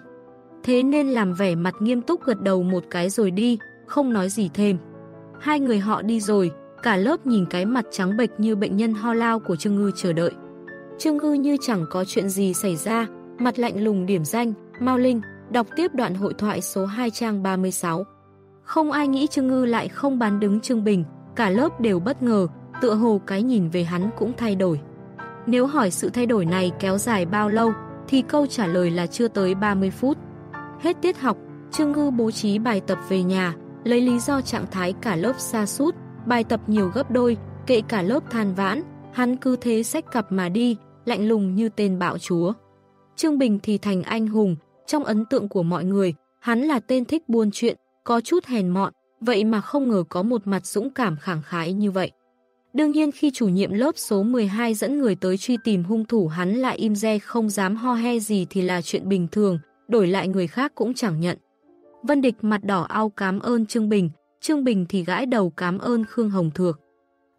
[SPEAKER 1] Thế nên làm vẻ mặt nghiêm túc gật đầu một cái rồi đi, không nói gì thêm. Hai người họ đi rồi, cả lớp nhìn cái mặt trắng bệch như bệnh nhân ho lao của Trương Ngư chờ đợi. Trương Ngư như chẳng có chuyện gì xảy ra, mặt lạnh lùng điểm danh, Mao Linh, đọc tiếp đoạn hội thoại số 2 trang 36. Không ai nghĩ Trương Ngư lại không bán đứng Trương Bình, cả lớp đều bất ngờ, tựa hồ cái nhìn về hắn cũng thay đổi. Nếu hỏi sự thay đổi này kéo dài bao lâu, thì câu trả lời là chưa tới 30 phút. Hết tiết học, Trương Ngư bố trí bài tập về nhà, lấy lý do trạng thái cả lớp xa sút bài tập nhiều gấp đôi, kệ cả lớp than vãn, hắn cứ thế sách cặp mà đi, lạnh lùng như tên bạo chúa. Trương Bình thì thành anh hùng, trong ấn tượng của mọi người, hắn là tên thích buôn chuyện, có chút hèn mọn, vậy mà không ngờ có một mặt dũng cảm khẳng khái như vậy. Đương nhiên khi chủ nhiệm lớp số 12 dẫn người tới truy tìm hung thủ hắn lại im re không dám ho he gì thì là chuyện bình thường, đổi lại người khác cũng chẳng nhận. Vân Địch mặt đỏ ao cám ơn Trương Bình, Trương Bình thì gãi đầu cám ơn Khương Hồng Thược.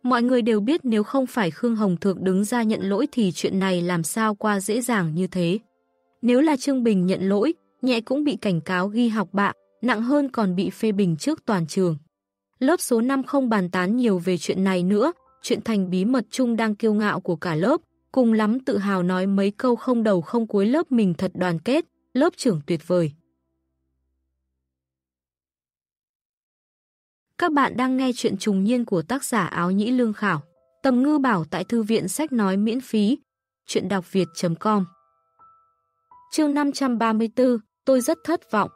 [SPEAKER 1] Mọi người đều biết nếu không phải Khương Hồng Thược đứng ra nhận lỗi thì chuyện này làm sao qua dễ dàng như thế. Nếu là Trương Bình nhận lỗi, nhẹ cũng bị cảnh cáo ghi học bạ, nặng hơn còn bị phê bình trước toàn trường. Lớp số 5 không bàn tán nhiều về chuyện này nữa, chuyện thành bí mật chung đang kiêu ngạo của cả lớp, cùng lắm tự hào nói mấy câu không đầu không cuối lớp mình thật đoàn kết, lớp trưởng tuyệt vời. Các bạn đang nghe chuyện trùng niên của tác giả áo nhĩ lương khảo. Tầm ngư bảo tại thư viện sách nói miễn phí. Chuyện đọc việt.com Chương 534, tôi rất thất vọng.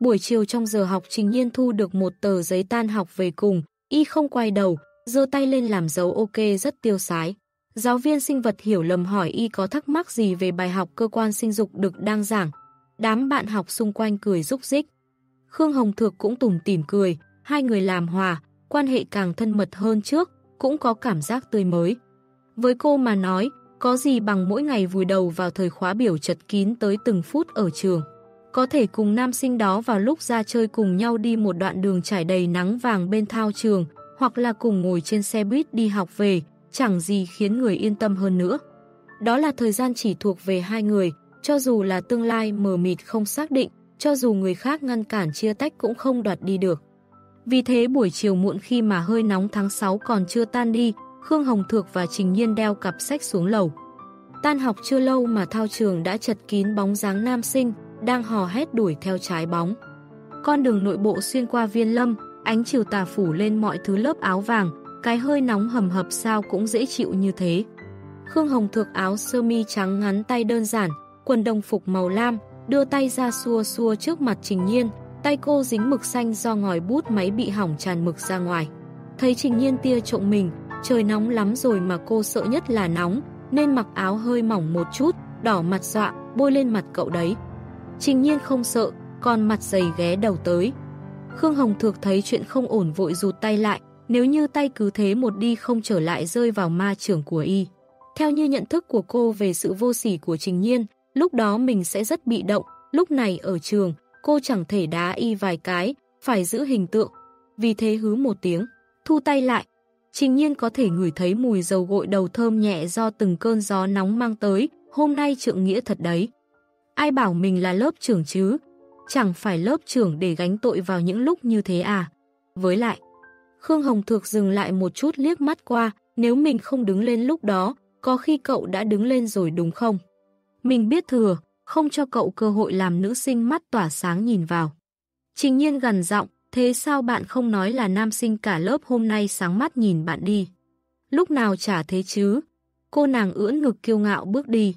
[SPEAKER 1] Buổi chiều trong giờ học Trình Nhiên thu được một tờ giấy tan học về cùng, y không quay đầu, giơ tay lên làm dấu ok rất tiêu sái. Giáo viên sinh vật hiểu lầm hỏi y có thắc mắc gì về bài học cơ quan sinh dục được đang giảng. Đám bạn học xung quanh cười rúc rích. Khương Hồng Thược cũng tủm tỉm cười, hai người làm hòa, quan hệ càng thân mật hơn trước, cũng có cảm giác tươi mới. Với cô mà nói, Có gì bằng mỗi ngày vùi đầu vào thời khóa biểu chật kín tới từng phút ở trường. Có thể cùng nam sinh đó vào lúc ra chơi cùng nhau đi một đoạn đường trải đầy nắng vàng bên thao trường, hoặc là cùng ngồi trên xe buýt đi học về, chẳng gì khiến người yên tâm hơn nữa. Đó là thời gian chỉ thuộc về hai người, cho dù là tương lai mờ mịt không xác định, cho dù người khác ngăn cản chia tách cũng không đoạt đi được. Vì thế buổi chiều muộn khi mà hơi nóng tháng 6 còn chưa tan đi, Khương Hồng Thược và Trình Nhiên đeo cặp sách xuống lầu. Tan học chưa lâu mà thao trường đã chật kín bóng dáng nam sinh, đang hò hét đuổi theo trái bóng. Con đường nội bộ xuyên qua viên lâm, ánh chiều tà phủ lên mọi thứ lớp áo vàng, cái hơi nóng hầm hập sao cũng dễ chịu như thế. Khương Hồng Thược áo sơ mi trắng ngắn tay đơn giản, quần đồng phục màu lam, đưa tay ra xua xua trước mặt Trình Nhiên, tay cô dính mực xanh do ngòi bút máy bị hỏng tràn mực ra ngoài. Thấy Trình Nhiên tia trộm mình, trời nóng lắm rồi mà cô sợ nhất là nóng, nên mặc áo hơi mỏng một chút, đỏ mặt dọa, bôi lên mặt cậu đấy. Trình Nhiên không sợ, còn mặt dày ghé đầu tới. Khương Hồng Thược thấy chuyện không ổn vội rụt tay lại, nếu như tay cứ thế một đi không trở lại rơi vào ma trưởng của y. Theo như nhận thức của cô về sự vô sỉ của Trình Nhiên, lúc đó mình sẽ rất bị động, lúc này ở trường, cô chẳng thể đá y vài cái, phải giữ hình tượng. Vì thế hứ một tiếng, thu tay lại. Trình nhiên có thể ngửi thấy mùi dầu gội đầu thơm nhẹ do từng cơn gió nóng mang tới, hôm nay trượng nghĩa thật đấy. Ai bảo mình là lớp trưởng chứ? Chẳng phải lớp trưởng để gánh tội vào những lúc như thế à? Với lại, Khương Hồng Thược dừng lại một chút liếc mắt qua, nếu mình không đứng lên lúc đó, có khi cậu đã đứng lên rồi đúng không? Mình biết thừa, không cho cậu cơ hội làm nữ sinh mắt tỏa sáng nhìn vào. Trình nhiên gần giọng, thế sao bạn không nói là nam sinh cả lớp hôm nay sáng mắt nhìn bạn đi? Lúc nào chả thế chứ? Cô nàng ưỡn ngực kiêu ngạo bước đi.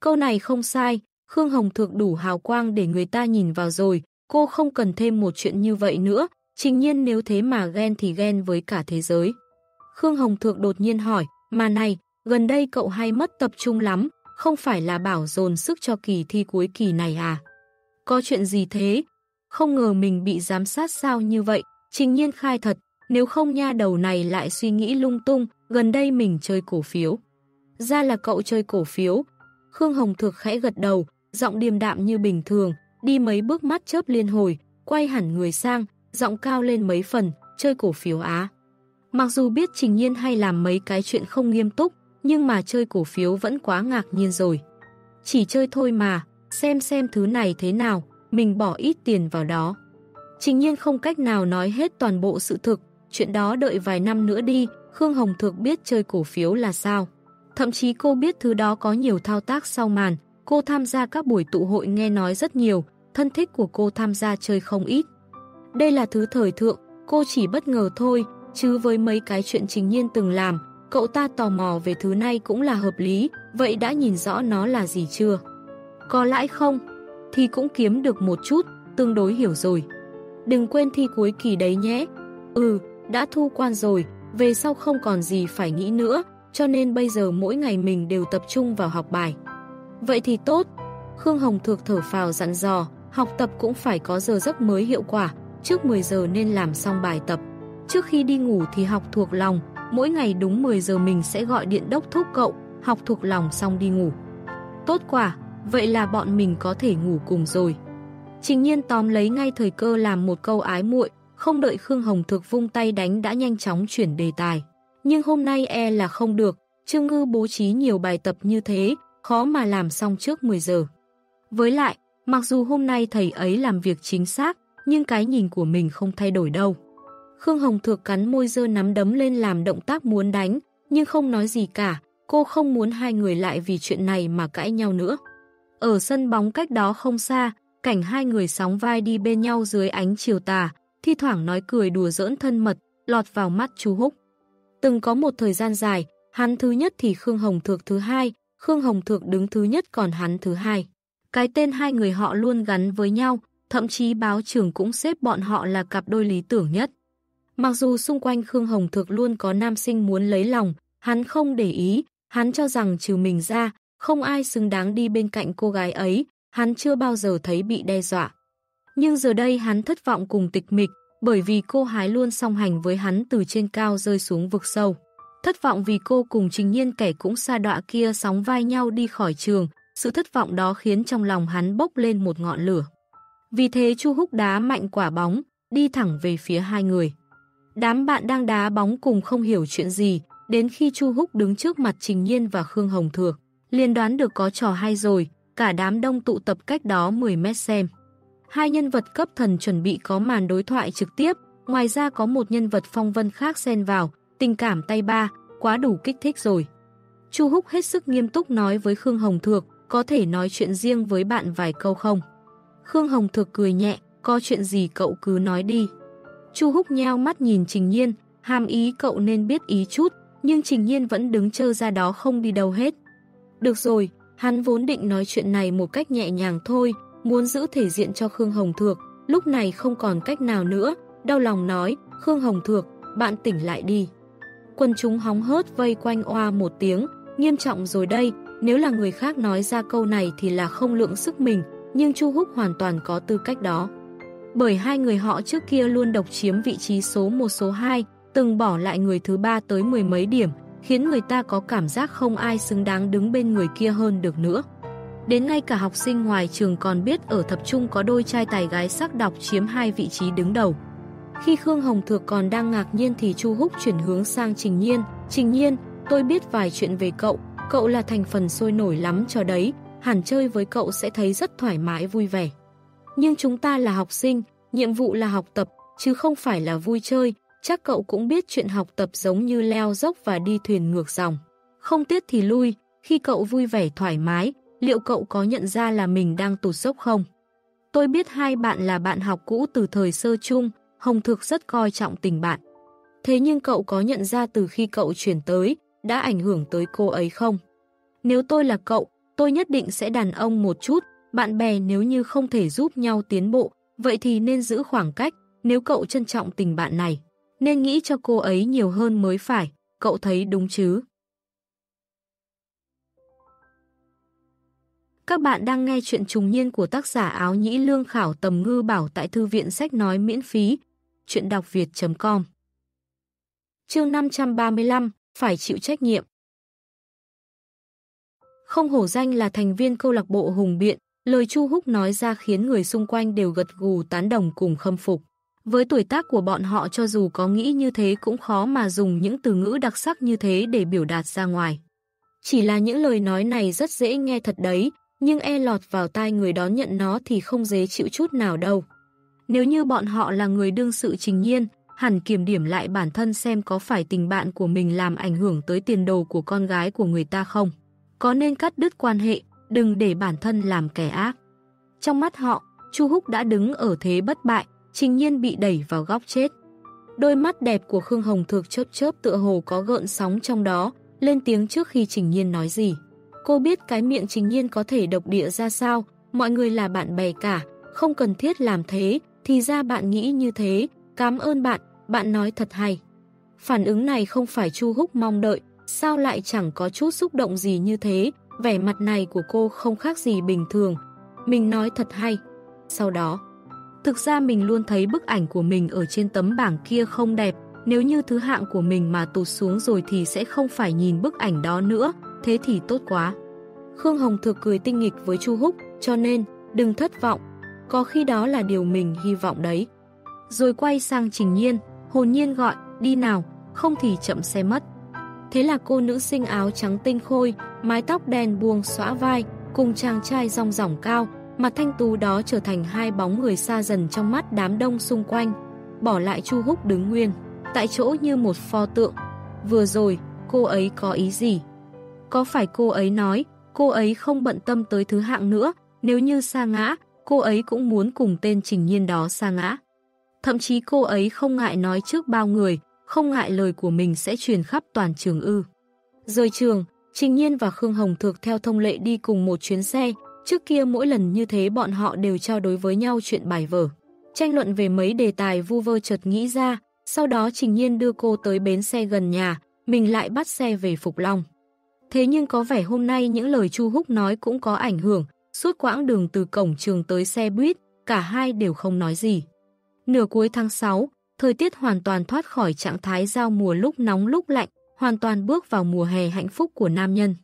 [SPEAKER 1] Câu này không sai, Khương Hồng Thược đủ hào quang để người ta nhìn vào rồi, cô không cần thêm một chuyện như vậy nữa, trình nhiên nếu thế mà ghen thì ghen với cả thế giới. Khương Hồng Thượng đột nhiên hỏi, mà này, gần đây cậu hay mất tập trung lắm, không phải là bảo dồn sức cho kỳ thi cuối kỳ này à? Có chuyện gì thế? Không ngờ mình bị giám sát sao như vậy, trình nhiên khai thật, nếu không nha đầu này lại suy nghĩ lung tung, gần đây mình chơi cổ phiếu. Ra là cậu chơi cổ phiếu. Khương Hồng Thược khẽ gật đầu, giọng điềm đạm như bình thường, đi mấy bước mắt chớp liên hồi, quay hẳn người sang, giọng cao lên mấy phần, chơi cổ phiếu á. Mặc dù biết Trình Nhiên hay làm mấy cái chuyện không nghiêm túc, nhưng mà chơi cổ phiếu vẫn quá ngạc nhiên rồi. Chỉ chơi thôi mà, xem xem thứ này thế nào, mình bỏ ít tiền vào đó. Trình nhiên không cách nào nói hết toàn bộ sự thực, chuyện đó đợi vài năm nữa đi, Khương Hồng Thược biết chơi cổ phiếu là sao. Thậm chí cô biết thứ đó có nhiều thao tác sau màn, cô tham gia các buổi tụ hội nghe nói rất nhiều, thân thích của cô tham gia chơi không ít. Đây là thứ thời thượng, cô chỉ bất ngờ thôi, chứ với mấy cái chuyện trình nhiên từng làm, Cậu ta tò mò về thứ này cũng là hợp lý, vậy đã nhìn rõ nó là gì chưa? Có lãi không? Thì cũng kiếm được một chút, tương đối hiểu rồi. Đừng quên thi cuối kỳ đấy nhé. Ừ, đã thu quan rồi, về sau không còn gì phải nghĩ nữa, cho nên bây giờ mỗi ngày mình đều tập trung vào học bài. Vậy thì tốt. Khương Hồng Thược thở phào dặn dò, học tập cũng phải có giờ giấc mới hiệu quả, trước 10 giờ nên làm xong bài tập. Trước khi đi ngủ thì học thuộc lòng, Mỗi ngày đúng 10 giờ mình sẽ gọi điện đốc thúc cậu, học thuộc lòng xong đi ngủ. Tốt quả, vậy là bọn mình có thể ngủ cùng rồi. Trình nhiên tóm lấy ngay thời cơ làm một câu ái muội, không đợi Khương Hồng thực vung tay đánh đã nhanh chóng chuyển đề tài. Nhưng hôm nay e là không được, Trương Ngư bố trí nhiều bài tập như thế, khó mà làm xong trước 10 giờ. Với lại, mặc dù hôm nay thầy ấy làm việc chính xác, nhưng cái nhìn của mình không thay đổi đâu. Khương Hồng Thược cắn môi dơ nắm đấm lên làm động tác muốn đánh, nhưng không nói gì cả, cô không muốn hai người lại vì chuyện này mà cãi nhau nữa. Ở sân bóng cách đó không xa, cảnh hai người sóng vai đi bên nhau dưới ánh chiều tà, thi thoảng nói cười đùa giỡn thân mật, lọt vào mắt chú Húc. Từng có một thời gian dài, hắn thứ nhất thì Khương Hồng Thược thứ hai, Khương Hồng Thược đứng thứ nhất còn hắn thứ hai. Cái tên hai người họ luôn gắn với nhau, thậm chí báo trường cũng xếp bọn họ là cặp đôi lý tưởng nhất. Mặc dù xung quanh Khương Hồng Thực luôn có nam sinh muốn lấy lòng, hắn không để ý, hắn cho rằng trừ mình ra, không ai xứng đáng đi bên cạnh cô gái ấy, hắn chưa bao giờ thấy bị đe dọa. Nhưng giờ đây hắn thất vọng cùng tịch mịch, bởi vì cô hái luôn song hành với hắn từ trên cao rơi xuống vực sâu. Thất vọng vì cô cùng trình nhiên kẻ cũng xa đọa kia sóng vai nhau đi khỏi trường, sự thất vọng đó khiến trong lòng hắn bốc lên một ngọn lửa. Vì thế Chu Húc đá mạnh quả bóng, đi thẳng về phía hai người. Đám bạn đang đá bóng cùng không hiểu chuyện gì, đến khi Chu Húc đứng trước mặt Trình Nhiên và Khương Hồng Thược, liền đoán được có trò hay rồi, cả đám đông tụ tập cách đó 10 mét xem. Hai nhân vật cấp thần chuẩn bị có màn đối thoại trực tiếp, ngoài ra có một nhân vật phong vân khác xen vào, tình cảm tay ba, quá đủ kích thích rồi. Chu Húc hết sức nghiêm túc nói với Khương Hồng Thược, có thể nói chuyện riêng với bạn vài câu không? Khương Hồng Thược cười nhẹ, có chuyện gì cậu cứ nói đi. Chu Húc nheo mắt nhìn Trình Nhiên, hàm ý cậu nên biết ý chút, nhưng Trình Nhiên vẫn đứng chơ ra đó không đi đâu hết. Được rồi, hắn vốn định nói chuyện này một cách nhẹ nhàng thôi, muốn giữ thể diện cho Khương Hồng Thược, lúc này không còn cách nào nữa, đau lòng nói, Khương Hồng Thược, bạn tỉnh lại đi. Quân chúng hóng hớt vây quanh oa một tiếng, nghiêm trọng rồi đây, nếu là người khác nói ra câu này thì là không lượng sức mình, nhưng Chu Húc hoàn toàn có tư cách đó. Bởi hai người họ trước kia luôn độc chiếm vị trí số 1 số 2, từng bỏ lại người thứ ba tới mười mấy điểm, khiến người ta có cảm giác không ai xứng đáng đứng bên người kia hơn được nữa. Đến ngay cả học sinh ngoài trường còn biết ở thập trung có đôi trai tài gái sắc đọc chiếm hai vị trí đứng đầu. Khi Khương Hồng Thược còn đang ngạc nhiên thì Chu Húc chuyển hướng sang Trình Nhiên. Trình Nhiên, tôi biết vài chuyện về cậu, cậu là thành phần sôi nổi lắm cho đấy, hẳn chơi với cậu sẽ thấy rất thoải mái vui vẻ. Nhưng chúng ta là học sinh, nhiệm vụ là học tập, chứ không phải là vui chơi, chắc cậu cũng biết chuyện học tập giống như leo dốc và đi thuyền ngược dòng. Không tiếc thì lui, khi cậu vui vẻ thoải mái, liệu cậu có nhận ra là mình đang tụt dốc không? Tôi biết hai bạn là bạn học cũ từ thời sơ chung, Hồng Thực rất coi trọng tình bạn. Thế nhưng cậu có nhận ra từ khi cậu chuyển tới, đã ảnh hưởng tới cô ấy không? Nếu tôi là cậu, tôi nhất định sẽ đàn ông một chút, bạn bè nếu như không thể giúp nhau tiến bộ, vậy thì nên giữ khoảng cách, nếu cậu trân trọng tình bạn này. Nên nghĩ cho cô ấy nhiều hơn mới phải, cậu thấy đúng chứ? Các bạn đang nghe chuyện trùng niên của tác giả áo nhĩ lương khảo tầm ngư bảo tại thư viện sách nói miễn phí, chuyện đọc việt.com Chương 535, phải chịu trách nhiệm không hổ danh là thành viên câu lạc bộ Hùng Biện, lời Chu Húc nói ra khiến người xung quanh đều gật gù tán đồng cùng khâm phục. Với tuổi tác của bọn họ cho dù có nghĩ như thế cũng khó mà dùng những từ ngữ đặc sắc như thế để biểu đạt ra ngoài. Chỉ là những lời nói này rất dễ nghe thật đấy, nhưng e lọt vào tai người đón nhận nó thì không dễ chịu chút nào đâu. Nếu như bọn họ là người đương sự trình nhiên, hẳn kiểm điểm lại bản thân xem có phải tình bạn của mình làm ảnh hưởng tới tiền đồ của con gái của người ta không. Có nên cắt đứt quan hệ, đừng để bản thân làm kẻ ác. Trong mắt họ, Chu Húc đã đứng ở thế bất bại, trình nhiên bị đẩy vào góc chết. Đôi mắt đẹp của Khương Hồng Thược chớp chớp tựa hồ có gợn sóng trong đó, lên tiếng trước khi Trình Nhiên nói gì. Cô biết cái miệng Trình Nhiên có thể độc địa ra sao, mọi người là bạn bè cả, không cần thiết làm thế, thì ra bạn nghĩ như thế, cảm ơn bạn, bạn nói thật hay. Phản ứng này không phải Chu Húc mong đợi, sao lại chẳng có chút xúc động gì như thế, vẻ mặt này của cô không khác gì bình thường. Mình nói thật hay. Sau đó, thực ra mình luôn thấy bức ảnh của mình ở trên tấm bảng kia không đẹp, nếu như thứ hạng của mình mà tụt xuống rồi thì sẽ không phải nhìn bức ảnh đó nữa, thế thì tốt quá. Khương Hồng Thực cười tinh nghịch với Chu Húc, cho nên, đừng thất vọng, có khi đó là điều mình hy vọng đấy. Rồi quay sang Trình Nhiên, hồn nhiên gọi, đi nào, không thì chậm xe mất. Thế là cô nữ sinh áo trắng tinh khôi, mái tóc đen buông xõa vai, cùng chàng trai rong ròng cao, mặt thanh tú đó trở thành hai bóng người xa dần trong mắt đám đông xung quanh, bỏ lại Chu Húc đứng nguyên, tại chỗ như một pho tượng. Vừa rồi, cô ấy có ý gì? Có phải cô ấy nói, cô ấy không bận tâm tới thứ hạng nữa, nếu như sa ngã, cô ấy cũng muốn cùng tên Trình Nhiên đó sa ngã. Thậm chí cô ấy không ngại nói trước bao người, không ngại lời của mình sẽ truyền khắp toàn trường ư. Rời trường, Trình Nhiên và Khương Hồng Thược theo thông lệ đi cùng một chuyến xe, trước kia mỗi lần như thế bọn họ đều trao đối với nhau chuyện bài vở. Tranh luận về mấy đề tài vu vơ chợt nghĩ ra, sau đó Trình Nhiên đưa cô tới bến xe gần nhà, mình lại bắt xe về Phục Long. Thế nhưng có vẻ hôm nay những lời Chu Húc nói cũng có ảnh hưởng, Suốt quãng đường từ cổng trường tới xe buýt, cả hai đều không nói gì. Nửa cuối tháng 6, thời tiết hoàn toàn thoát khỏi trạng thái giao mùa lúc nóng lúc lạnh, hoàn toàn bước vào mùa hè hạnh phúc của nam nhân.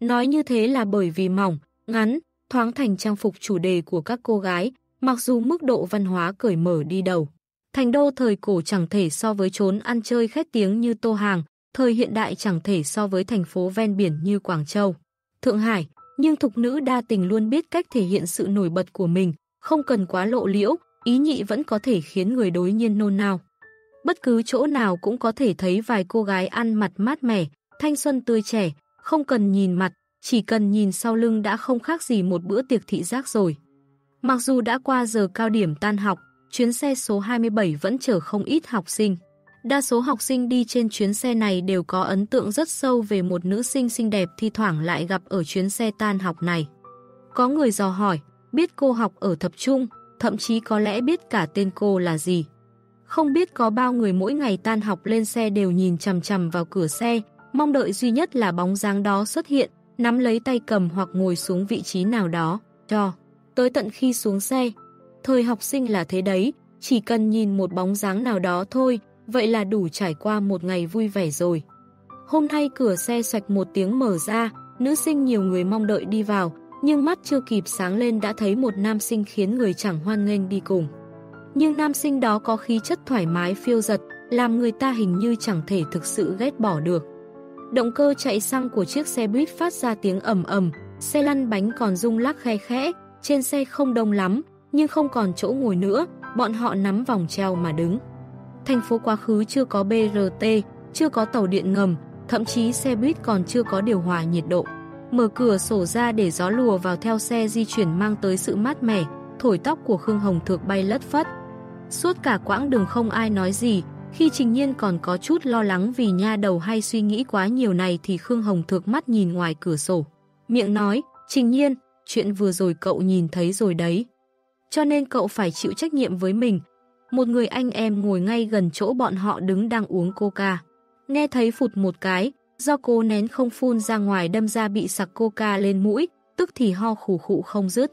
[SPEAKER 1] Nói như thế là bởi vì mỏng, ngắn, thoáng thành trang phục chủ đề của các cô gái, mặc dù mức độ văn hóa cởi mở đi đầu. Thành đô thời cổ chẳng thể so với chốn ăn chơi khét tiếng như Tô Hàng, thời hiện đại chẳng thể so với thành phố ven biển như Quảng Châu, Thượng Hải, nhưng thục nữ đa tình luôn biết cách thể hiện sự nổi bật của mình, không cần quá lộ liễu, ý nhị vẫn có thể khiến người đối nhiên nôn nao. Bất cứ chỗ nào cũng có thể thấy vài cô gái ăn mặt mát mẻ, thanh xuân tươi trẻ, không cần nhìn mặt, chỉ cần nhìn sau lưng đã không khác gì một bữa tiệc thị giác rồi. Mặc dù đã qua giờ cao điểm tan học, chuyến xe số 27 vẫn chở không ít học sinh. Đa số học sinh đi trên chuyến xe này đều có ấn tượng rất sâu về một nữ sinh xinh đẹp thi thoảng lại gặp ở chuyến xe tan học này. Có người dò hỏi, biết cô học ở thập trung, thậm chí có lẽ biết cả tên cô là gì. Không biết có bao người mỗi ngày tan học lên xe đều nhìn chầm chầm vào cửa xe, mong đợi duy nhất là bóng dáng đó xuất hiện, nắm lấy tay cầm hoặc ngồi xuống vị trí nào đó, cho. Tới tận khi xuống xe, thời học sinh là thế đấy, chỉ cần nhìn một bóng dáng nào đó thôi, vậy là đủ trải qua một ngày vui vẻ rồi. Hôm nay cửa xe sạch một tiếng mở ra, nữ sinh nhiều người mong đợi đi vào, nhưng mắt chưa kịp sáng lên đã thấy một nam sinh khiến người chẳng hoan nghênh đi cùng. Nhưng nam sinh đó có khí chất thoải mái phiêu giật, làm người ta hình như chẳng thể thực sự ghét bỏ được. Động cơ chạy xăng của chiếc xe buýt phát ra tiếng ầm ầm, xe lăn bánh còn rung lắc khe khẽ, trên xe không đông lắm, nhưng không còn chỗ ngồi nữa, bọn họ nắm vòng treo mà đứng. Thành phố quá khứ chưa có BRT, chưa có tàu điện ngầm, thậm chí xe buýt còn chưa có điều hòa nhiệt độ. Mở cửa sổ ra để gió lùa vào theo xe di chuyển mang tới sự mát mẻ, thổi tóc của Khương Hồng Thược bay lất phất. Suốt cả quãng đường không ai nói gì, khi Trình Nhiên còn có chút lo lắng vì nha đầu hay suy nghĩ quá nhiều này thì Khương Hồng Thược mắt nhìn ngoài cửa sổ. Miệng nói, Trình Nhiên, chuyện vừa rồi cậu nhìn thấy rồi đấy. Cho nên cậu phải chịu trách nhiệm với mình. Một người anh em ngồi ngay gần chỗ bọn họ đứng đang uống coca. Nghe thấy phụt một cái, do cô nén không phun ra ngoài đâm ra bị sặc coca lên mũi, tức thì ho khủ khụ không dứt.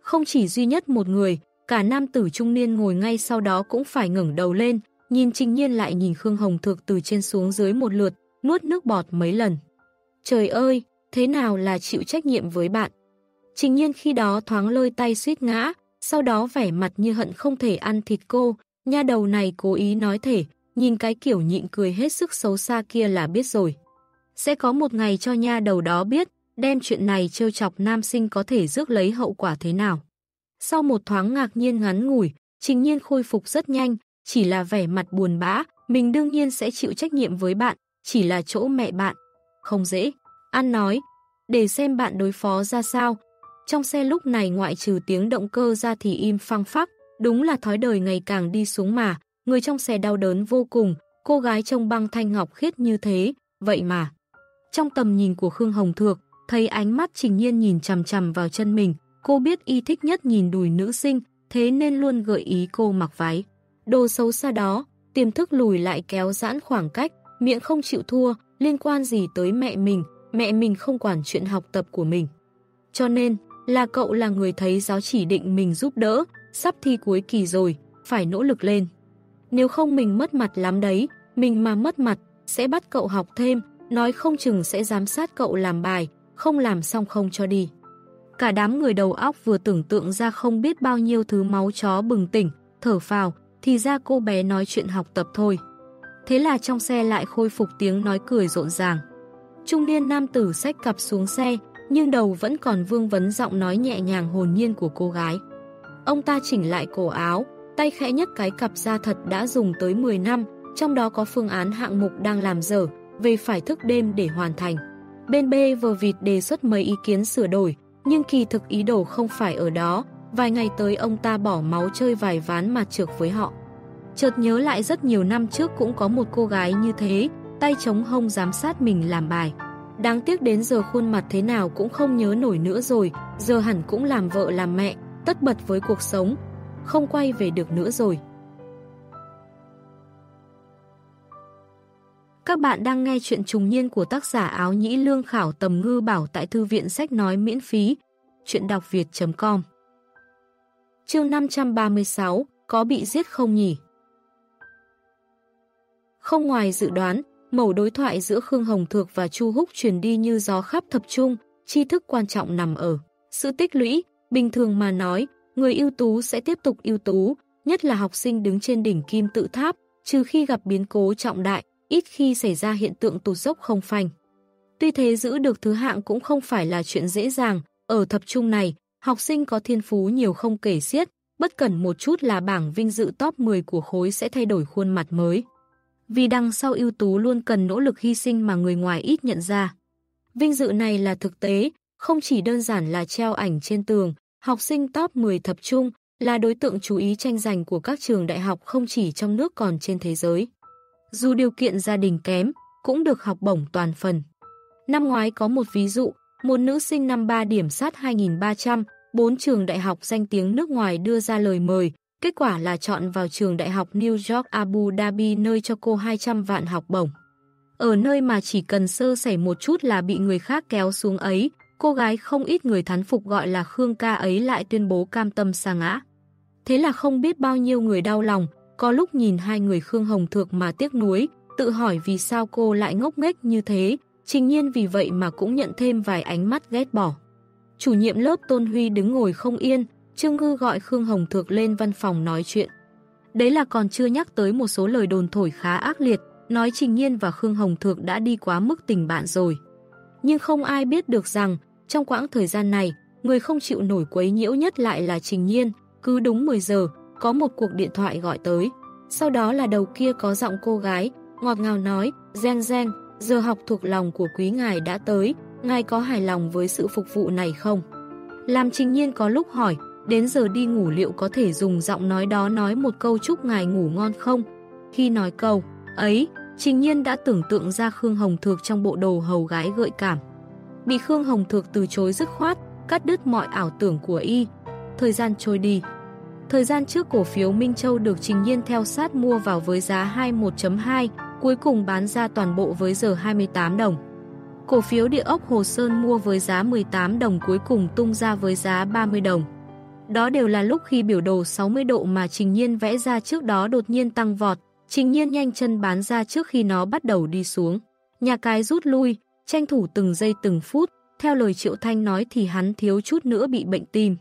[SPEAKER 1] Không chỉ duy nhất một người, cả nam tử trung niên ngồi ngay sau đó cũng phải ngẩng đầu lên, nhìn Trình Nhiên lại nhìn Khương Hồng Thược từ trên xuống dưới một lượt, nuốt nước bọt mấy lần. Trời ơi, thế nào là chịu trách nhiệm với bạn? Trình Nhiên khi đó thoáng lơi tay suýt ngã, sau đó vẻ mặt như hận không thể ăn thịt cô, nha đầu này cố ý nói thể, nhìn cái kiểu nhịn cười hết sức xấu xa kia là biết rồi. Sẽ có một ngày cho nha đầu đó biết, đem chuyện này trêu chọc nam sinh có thể rước lấy hậu quả thế nào. Sau một thoáng ngạc nhiên ngắn ngủi, Trình Nhiên khôi phục rất nhanh, chỉ là vẻ mặt buồn bã, mình đương nhiên sẽ chịu trách nhiệm với bạn, chỉ là chỗ mẹ bạn. Không dễ. An nói, để xem bạn đối phó ra sao. Trong xe lúc này ngoại trừ tiếng động cơ ra thì im phăng phắc, đúng là thói đời ngày càng đi xuống mà, người trong xe đau đớn vô cùng, cô gái trông băng thanh ngọc khiết như thế, vậy mà. Trong tầm nhìn của Khương Hồng Thược, thấy ánh mắt trình nhiên nhìn chằm chằm vào chân mình, cô biết y thích nhất nhìn đùi nữ sinh, thế nên luôn gợi ý cô mặc váy. Đồ xấu xa đó, tiềm thức lùi lại kéo giãn khoảng cách, miệng không chịu thua, liên quan gì tới mẹ mình, mẹ mình không quản chuyện học tập của mình. Cho nên, là cậu là người thấy giáo chỉ định mình giúp đỡ, sắp thi cuối kỳ rồi, phải nỗ lực lên. Nếu không mình mất mặt lắm đấy, mình mà mất mặt, sẽ bắt cậu học thêm, nói không chừng sẽ giám sát cậu làm bài, không làm xong không cho đi. Cả đám người đầu óc vừa tưởng tượng ra không biết bao nhiêu thứ máu chó bừng tỉnh, thở phào, thì ra cô bé nói chuyện học tập thôi. Thế là trong xe lại khôi phục tiếng nói cười rộn ràng. Trung niên nam tử xách cặp xuống xe, nhưng đầu vẫn còn vương vấn giọng nói nhẹ nhàng hồn nhiên của cô gái. Ông ta chỉnh lại cổ áo, tay khẽ nhấc cái cặp da thật đã dùng tới 10 năm, trong đó có phương án hạng mục đang làm dở, về phải thức đêm để hoàn thành. Bên B vờ vịt đề xuất mấy ý kiến sửa đổi, nhưng kỳ thực ý đồ không phải ở đó, vài ngày tới ông ta bỏ máu chơi vài ván mà trược với họ. Chợt nhớ lại rất nhiều năm trước cũng có một cô gái như thế, tay chống hông giám sát mình làm bài. Đáng tiếc đến giờ khuôn mặt thế nào cũng không nhớ nổi nữa rồi, giờ hẳn cũng làm vợ làm mẹ, tất bật với cuộc sống, không quay về được nữa rồi. Các bạn đang nghe chuyện trùng niên của tác giả áo nhĩ lương khảo tầm ngư bảo tại thư viện sách nói miễn phí, chuyện đọc việt.com Chương 536, có bị giết không nhỉ? Không ngoài dự đoán, mẩu đối thoại giữa Khương Hồng Thược và Chu Húc truyền đi như gió khắp thập trung, tri thức quan trọng nằm ở sự tích lũy, bình thường mà nói, người ưu tú sẽ tiếp tục ưu tú, nhất là học sinh đứng trên đỉnh kim tự tháp, trừ khi gặp biến cố trọng đại, ít khi xảy ra hiện tượng tụt dốc không phanh. Tuy thế giữ được thứ hạng cũng không phải là chuyện dễ dàng, ở thập trung này, học sinh có thiên phú nhiều không kể xiết, bất cần một chút là bảng vinh dự top 10 của khối sẽ thay đổi khuôn mặt mới. Vì đằng sau ưu tú luôn cần nỗ lực hy sinh mà người ngoài ít nhận ra. Vinh dự này là thực tế, không chỉ đơn giản là treo ảnh trên tường, học sinh top 10 thập trung là đối tượng chú ý tranh giành của các trường đại học không chỉ trong nước còn trên thế giới. Dù điều kiện gia đình kém, cũng được học bổng toàn phần. Năm ngoái có một ví dụ, một nữ sinh năm 3 điểm sát 2.300 bốn trường đại học danh tiếng nước ngoài đưa ra lời mời, kết quả là chọn vào trường đại học New York Abu Dhabi nơi cho cô 200 vạn học bổng. Ở nơi mà chỉ cần sơ sẩy một chút là bị người khác kéo xuống ấy, cô gái không ít người thán phục gọi là Khương ca ấy lại tuyên bố cam tâm sa ngã. Thế là không biết bao nhiêu người đau lòng, có lúc nhìn hai người Khương Hồng Thược mà tiếc nuối, tự hỏi vì sao cô lại ngốc nghếch như thế, trình nhiên vì vậy mà cũng nhận thêm vài ánh mắt ghét bỏ. Chủ nhiệm lớp Tôn Huy đứng ngồi không yên, Trương Ngư gọi Khương Hồng Thược lên văn phòng nói chuyện. Đấy là còn chưa nhắc tới một số lời đồn thổi khá ác liệt, nói Trình Nhiên và Khương Hồng Thược đã đi quá mức tình bạn rồi. Nhưng không ai biết được rằng, trong quãng thời gian này, người không chịu nổi quấy nhiễu nhất lại là Trình Nhiên, cứ đúng 10 giờ, có một cuộc điện thoại gọi tới. Sau đó là đầu kia có giọng cô gái, ngọt ngào nói, Gen Gen, giờ học thuộc lòng của quý ngài đã tới, ngài có hài lòng với sự phục vụ này không? Làm Trình Nhiên có lúc hỏi, đến giờ đi ngủ liệu có thể dùng giọng nói đó nói một câu chúc ngài ngủ ngon không? Khi nói câu ấy, Trình Nhiên đã tưởng tượng ra Khương Hồng Thược trong bộ đồ hầu gái gợi cảm. Bị Khương Hồng Thược từ chối dứt khoát, cắt đứt mọi ảo tưởng của y. Thời gian trôi đi. Thời gian trước cổ phiếu Minh Châu được Trình Nhiên theo sát mua vào với giá 21.2, cuối cùng bán ra toàn bộ với giờ 28 đồng. Cổ phiếu địa ốc Hồ Sơn mua với giá 18 đồng cuối cùng tung ra với giá 30 đồng. Đó đều là lúc khi biểu đồ 60 độ mà Trình Nhiên vẽ ra trước đó đột nhiên tăng vọt, Trình Nhiên nhanh chân bán ra trước khi nó bắt đầu đi xuống. Nhà cái rút lui, tranh thủ từng giây từng phút, theo lời Triệu Thanh nói thì hắn thiếu chút nữa bị bệnh tim.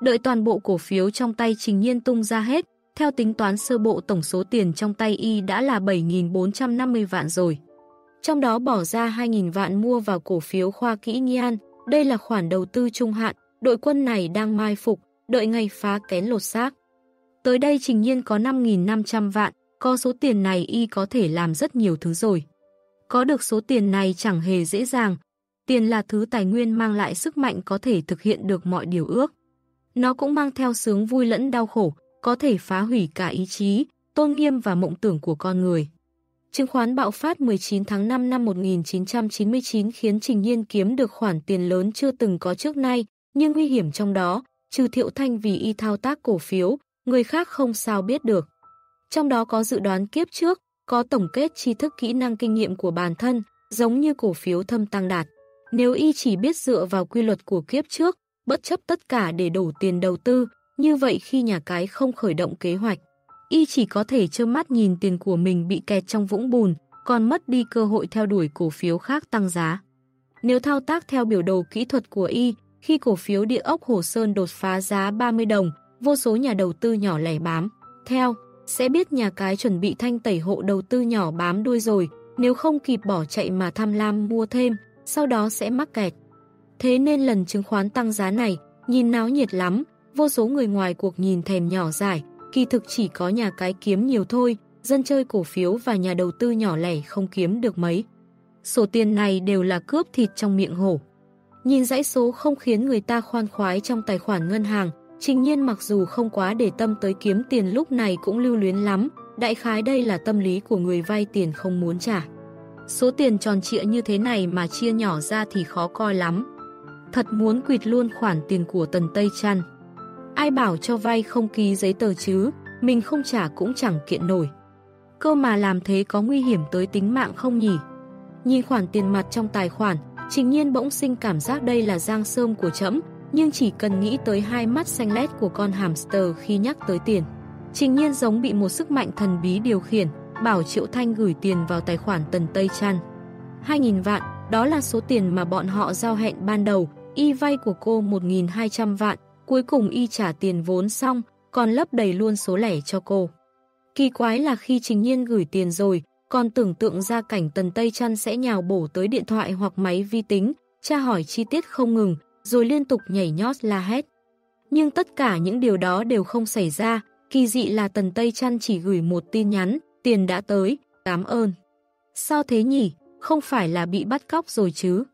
[SPEAKER 1] Đợi toàn bộ cổ phiếu trong tay Trình Nhiên tung ra hết, theo tính toán sơ bộ tổng số tiền trong tay y đã là 7.450 vạn rồi. Trong đó bỏ ra 2.000 vạn mua vào cổ phiếu khoa kỹ Nghian, đây là khoản đầu tư trung hạn, đội quân này đang mai phục, đợi ngày phá kén lột xác. Tới đây Trình Nhiên có 5.500 vạn, có số tiền này y có thể làm rất nhiều thứ rồi. Có được số tiền này chẳng hề dễ dàng, tiền là thứ tài nguyên mang lại sức mạnh có thể thực hiện được mọi điều ước. Nó cũng mang theo sướng vui lẫn đau khổ, có thể phá hủy cả ý chí, tôn nghiêm và mộng tưởng của con người. Chứng khoán bạo phát 19 tháng 5 năm 1999 khiến Trình Nhiên kiếm được khoản tiền lớn chưa từng có trước nay, nhưng nguy hiểm trong đó, trừ Thiệu Thanh vì y thao tác cổ phiếu, người khác không sao biết được. Trong đó có dự đoán kiếp trước, có tổng kết tri thức kỹ năng kinh nghiệm của bản thân, giống như cổ phiếu thâm tăng đạt. Nếu y chỉ biết dựa vào quy luật của kiếp trước, bất chấp tất cả để đổ tiền đầu tư, như vậy khi nhà cái không khởi động kế hoạch, y chỉ có thể trơ mắt nhìn tiền của mình bị kẹt trong vũng bùn, còn mất đi cơ hội theo đuổi cổ phiếu khác tăng giá. Nếu thao tác theo biểu đồ kỹ thuật của y, khi cổ phiếu địa ốc Hồ Sơn đột phá giá 30 đồng, vô số nhà đầu tư nhỏ lẻ bám. Theo, sẽ biết nhà cái chuẩn bị thanh tẩy hộ đầu tư nhỏ bám đuôi rồi, nếu không kịp bỏ chạy mà tham lam mua thêm, sau đó sẽ mắc kẹt. Thế nên lần chứng khoán tăng giá này, nhìn náo nhiệt lắm, vô số người ngoài cuộc nhìn thèm nhỏ giải, kỳ thực chỉ có nhà cái kiếm nhiều thôi, dân chơi cổ phiếu và nhà đầu tư nhỏ lẻ không kiếm được mấy. Số tiền này đều là cướp thịt trong miệng hổ. Nhìn dãy số không khiến người ta khoan khoái trong tài khoản ngân hàng, trình nhiên mặc dù không quá để tâm tới kiếm tiền lúc này cũng lưu luyến lắm, đại khái đây là tâm lý của người vay tiền không muốn trả. Số tiền tròn trịa như thế này mà chia nhỏ ra thì khó coi lắm. Thật muốn quỵt luôn khoản tiền của Tần Tây Trăn. Ai bảo cho vay không ký giấy tờ chứ, mình không trả cũng chẳng kiện nổi. Cơ mà làm thế có nguy hiểm tới tính mạng không nhỉ? Nhìn khoản tiền mặt trong tài khoản, trình nhiên bỗng sinh cảm giác đây là giang sơm của trẫm nhưng chỉ cần nghĩ tới hai mắt xanh lét của con hamster khi nhắc tới tiền. Trình nhiên giống bị một sức mạnh thần bí điều khiển, bảo Triệu Thanh gửi tiền vào tài khoản Tần Tây Trăn. 2.000 vạn, đó là số tiền mà bọn họ giao hẹn ban đầu, y vay của cô 1.200 vạn, cuối cùng y trả tiền vốn xong, còn lấp đầy luôn số lẻ cho cô. Kỳ quái là khi Trình Nhiên gửi tiền rồi, còn tưởng tượng ra cảnh Tần Tây Trăn sẽ nhào bổ tới điện thoại hoặc máy vi tính, tra hỏi chi tiết không ngừng, rồi liên tục nhảy nhót la hét. Nhưng tất cả những điều đó đều không xảy ra, kỳ dị là Tần Tây Trăn chỉ gửi một tin nhắn, tiền đã tới, cảm ơn. Sao thế nhỉ? Không phải là bị bắt cóc rồi chứ?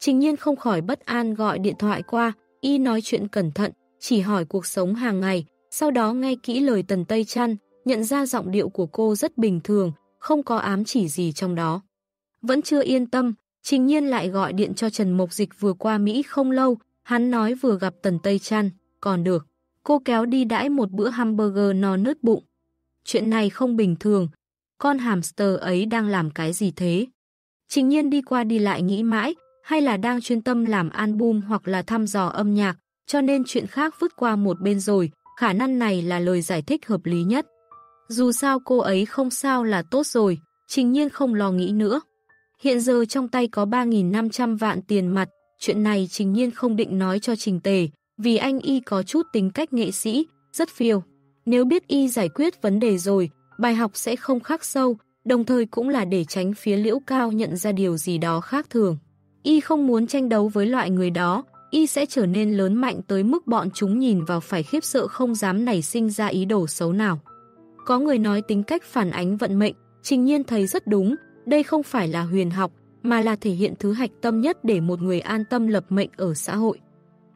[SPEAKER 1] Trình nhiên không khỏi bất an gọi điện thoại qua, y nói chuyện cẩn thận, chỉ hỏi cuộc sống hàng ngày, sau đó nghe kỹ lời Tần Tây Trăn, nhận ra giọng điệu của cô rất bình thường, không có ám chỉ gì trong đó. Vẫn chưa yên tâm, Trình Nhiên lại gọi điện cho Trần Mộc Dịch vừa qua Mỹ không lâu, hắn nói vừa gặp Tần Tây Trăn, còn được. Cô kéo đi đãi một bữa hamburger no nứt bụng. Chuyện này không bình thường, con hamster ấy đang làm cái gì thế? Trình Nhiên đi qua đi lại nghĩ mãi, hay là đang chuyên tâm làm album hoặc là thăm dò âm nhạc, cho nên chuyện khác vứt qua một bên rồi, khả năng này là lời giải thích hợp lý nhất. Dù sao cô ấy không sao là tốt rồi, Trình Nhiên không lo nghĩ nữa. Hiện giờ trong tay có 3.500 vạn tiền mặt, chuyện này Trình Nhiên không định nói cho Trình Tề, vì anh y có chút tính cách nghệ sĩ, rất phiêu. Nếu biết y giải quyết vấn đề rồi, bài học sẽ không khắc sâu, đồng thời cũng là để tránh phía liễu cao nhận ra điều gì đó khác thường. Y không muốn tranh đấu với loại người đó, y sẽ trở nên lớn mạnh tới mức bọn chúng nhìn vào phải khiếp sợ không dám nảy sinh ra ý đồ xấu nào. Có người nói tính cách phản ánh vận mệnh, trình nhiên thấy rất đúng, đây không phải là huyền học, mà là thể hiện thứ hạch tâm nhất để một người an tâm lập mệnh ở xã hội.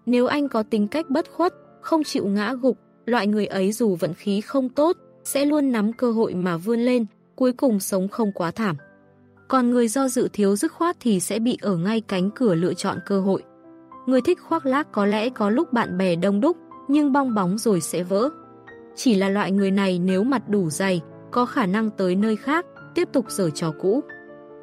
[SPEAKER 1] Nếu anh có tính cách bất khuất, không chịu ngã gục, loại người ấy dù vận khí không tốt, sẽ luôn nắm cơ hội mà vươn lên, cuối cùng sống không quá thảm. Còn người do dự thiếu dứt khoát thì sẽ bị ở ngay cánh cửa lựa chọn cơ hội. Người thích khoác lác có lẽ có lúc bạn bè đông đúc, nhưng bong bóng rồi sẽ vỡ. Chỉ là loại người này nếu mặt đủ dày, có khả năng tới nơi khác, tiếp tục giở trò cũ.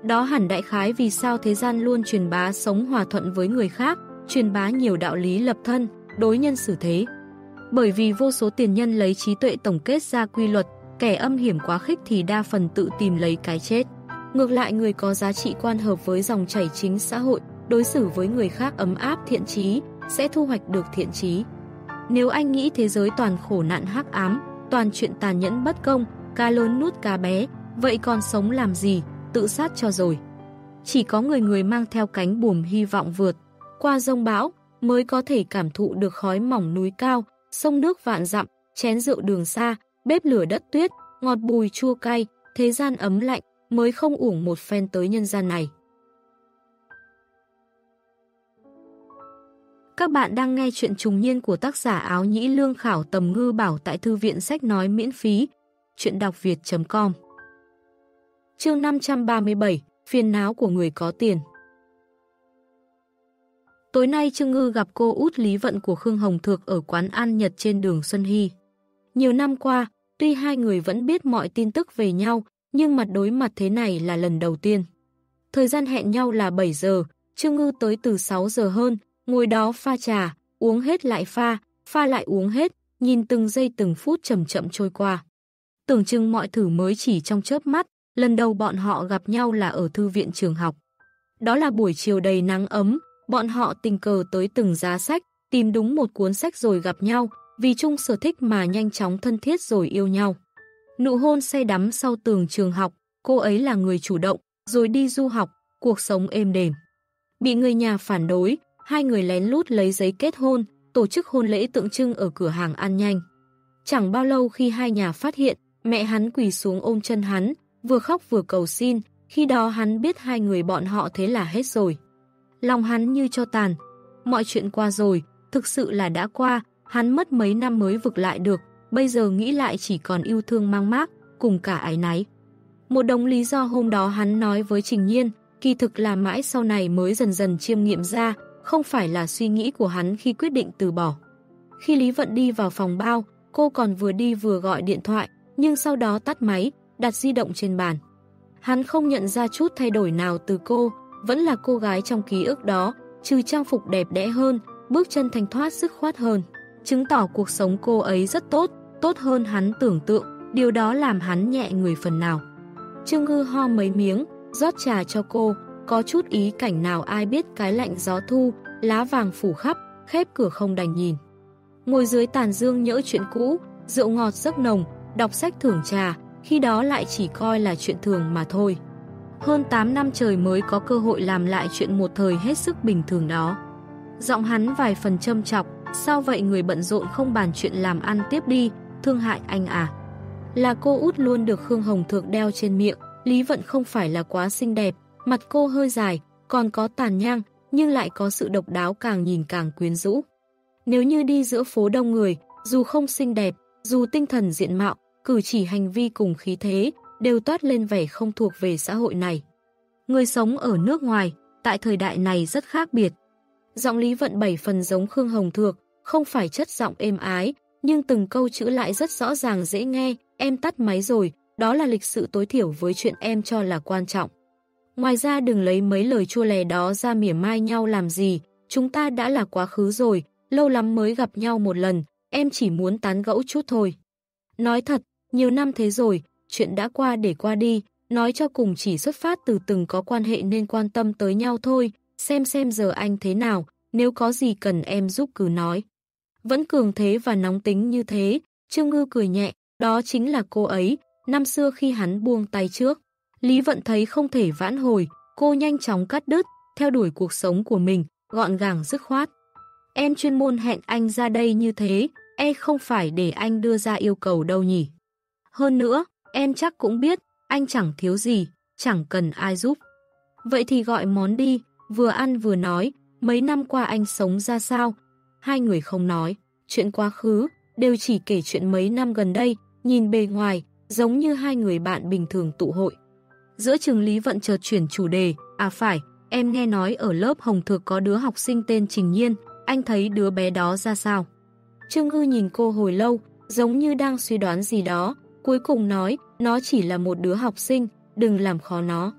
[SPEAKER 1] Đó hẳn đại khái vì sao thế gian luôn truyền bá sống hòa thuận với người khác, truyền bá nhiều đạo lý lập thân, đối nhân xử thế. Bởi vì vô số tiền nhân lấy trí tuệ tổng kết ra quy luật, kẻ âm hiểm quá khích thì đa phần tự tìm lấy cái chết. Ngược lại người có giá trị quan hợp với dòng chảy chính xã hội, đối xử với người khác ấm áp thiện trí, sẽ thu hoạch được thiện trí. Nếu anh nghĩ thế giới toàn khổ nạn hắc ám, toàn chuyện tàn nhẫn bất công, cá lớn nuốt cá bé, vậy còn sống làm gì, tự sát cho rồi. Chỉ có người người mang theo cánh buồm hy vọng vượt, qua rông bão, mới có thể cảm thụ được khói mỏng núi cao, sông nước vạn dặm, chén rượu đường xa, bếp lửa đất tuyết, ngọt bùi chua cay, thế gian ấm lạnh, mới không uổng một phen tới nhân gian này. Các bạn đang nghe chuyện trùng niên của tác giả áo nhĩ lương khảo tầm ngư bảo tại thư viện sách nói miễn phí, chuyện đọc việt.com Chương 537, phiền não của người có tiền Tối nay Trương Ngư gặp cô út Lý Vận của Khương Hồng Thược ở quán ăn Nhật trên đường Xuân Hy. Nhiều năm qua, tuy hai người vẫn biết mọi tin tức về nhau, nhưng mặt đối mặt thế này là lần đầu tiên. Thời gian hẹn nhau là 7 giờ, Trương Ngư tới từ 6 giờ hơn, ngồi đó pha trà, uống hết lại pha, pha lại uống hết, nhìn từng giây từng phút chậm chậm trôi qua. Tưởng chừng mọi thử mới chỉ trong chớp mắt, lần đầu bọn họ gặp nhau là ở thư viện trường học. Đó là buổi chiều đầy nắng ấm, bọn họ tình cờ tới từng giá sách, tìm đúng một cuốn sách rồi gặp nhau, vì chung sở thích mà nhanh chóng thân thiết rồi yêu nhau. Nụ hôn say đắm sau tường trường học, cô ấy là người chủ động, rồi đi du học, cuộc sống êm đềm. Bị người nhà phản đối, hai người lén lút lấy giấy kết hôn, tổ chức hôn lễ tượng trưng ở cửa hàng ăn nhanh. Chẳng bao lâu khi hai nhà phát hiện, mẹ hắn quỳ xuống ôm chân hắn, vừa khóc vừa cầu xin, khi đó hắn biết hai người bọn họ thế là hết rồi. Lòng hắn như cho tàn, mọi chuyện qua rồi, thực sự là đã qua, hắn mất mấy năm mới vực lại được, bây giờ nghĩ lại chỉ còn yêu thương mang mát, cùng cả ái náy. Một đồng lý do hôm đó hắn nói với Trình Nhiên, kỳ thực là mãi sau này mới dần dần chiêm nghiệm ra, không phải là suy nghĩ của hắn khi quyết định từ bỏ. Khi Lý Vận đi vào phòng bao, cô còn vừa đi vừa gọi điện thoại, nhưng sau đó tắt máy, đặt di động trên bàn. Hắn không nhận ra chút thay đổi nào từ cô, vẫn là cô gái trong ký ức đó, trừ trang phục đẹp đẽ hơn, bước chân thanh thoát sức khoát hơn. Chứng tỏ cuộc sống cô ấy rất tốt, tốt hơn hắn tưởng tượng, điều đó làm hắn nhẹ người phần nào. Trương Ngư ho mấy miếng, rót trà cho cô, có chút ý cảnh nào ai biết cái lạnh gió thu, lá vàng phủ khắp, khép cửa không đành nhìn. Ngồi dưới tàn dương nhỡ chuyện cũ, rượu ngọt rất nồng, đọc sách thưởng trà, khi đó lại chỉ coi là chuyện thường mà thôi. Hơn 8 năm trời mới có cơ hội làm lại chuyện một thời hết sức bình thường đó. Giọng hắn vài phần châm chọc, sao vậy người bận rộn không bàn chuyện làm ăn tiếp đi, thương hại anh à. Là cô út luôn được Khương Hồng Thượng đeo trên miệng, Lý Vận không phải là quá xinh đẹp, mặt cô hơi dài, còn có tàn nhang, nhưng lại có sự độc đáo càng nhìn càng quyến rũ. Nếu như đi giữa phố đông người, dù không xinh đẹp, dù tinh thần diện mạo, cử chỉ hành vi cùng khí thế, đều toát lên vẻ không thuộc về xã hội này. Người sống ở nước ngoài, tại thời đại này rất khác biệt. Giọng Lý Vận bảy phần giống Khương Hồng Thược, không phải chất giọng êm ái, nhưng từng câu chữ lại rất rõ ràng dễ nghe, em tắt máy rồi, đó là lịch sự tối thiểu với chuyện em cho là quan trọng. Ngoài ra đừng lấy mấy lời chua lè đó ra mỉa mai nhau làm gì, chúng ta đã là quá khứ rồi, lâu lắm mới gặp nhau một lần, em chỉ muốn tán gẫu chút thôi. Nói thật, nhiều năm thế rồi, chuyện đã qua để qua đi, nói cho cùng chỉ xuất phát từ từng có quan hệ nên quan tâm tới nhau thôi, xem xem giờ anh thế nào, nếu có gì cần em giúp cứ nói. Vẫn cường thế và nóng tính như thế, Trương Ngư cười nhẹ, đó chính là cô ấy, năm xưa khi hắn buông tay trước. Lý Vận thấy không thể vãn hồi, cô nhanh chóng cắt đứt, theo đuổi cuộc sống của mình, gọn gàng dứt khoát. Em chuyên môn hẹn anh ra đây như thế, e không phải để anh đưa ra yêu cầu đâu nhỉ. Hơn nữa, em chắc cũng biết, anh chẳng thiếu gì, chẳng cần ai giúp. Vậy thì gọi món đi, vừa ăn vừa nói, mấy năm qua anh sống ra sao? Hai người không nói, chuyện quá khứ, đều chỉ kể chuyện mấy năm gần đây, nhìn bề ngoài, giống như hai người bạn bình thường tụ hội. Giữa trường Lý Vận chợt chuyển chủ đề, à phải, em nghe nói ở lớp Hồng Thược có đứa học sinh tên Trình Nhiên, anh thấy đứa bé đó ra sao? Trương Ngư nhìn cô hồi lâu, giống như đang suy đoán gì đó, cuối cùng nói, nó chỉ là một đứa học sinh, đừng làm khó nó.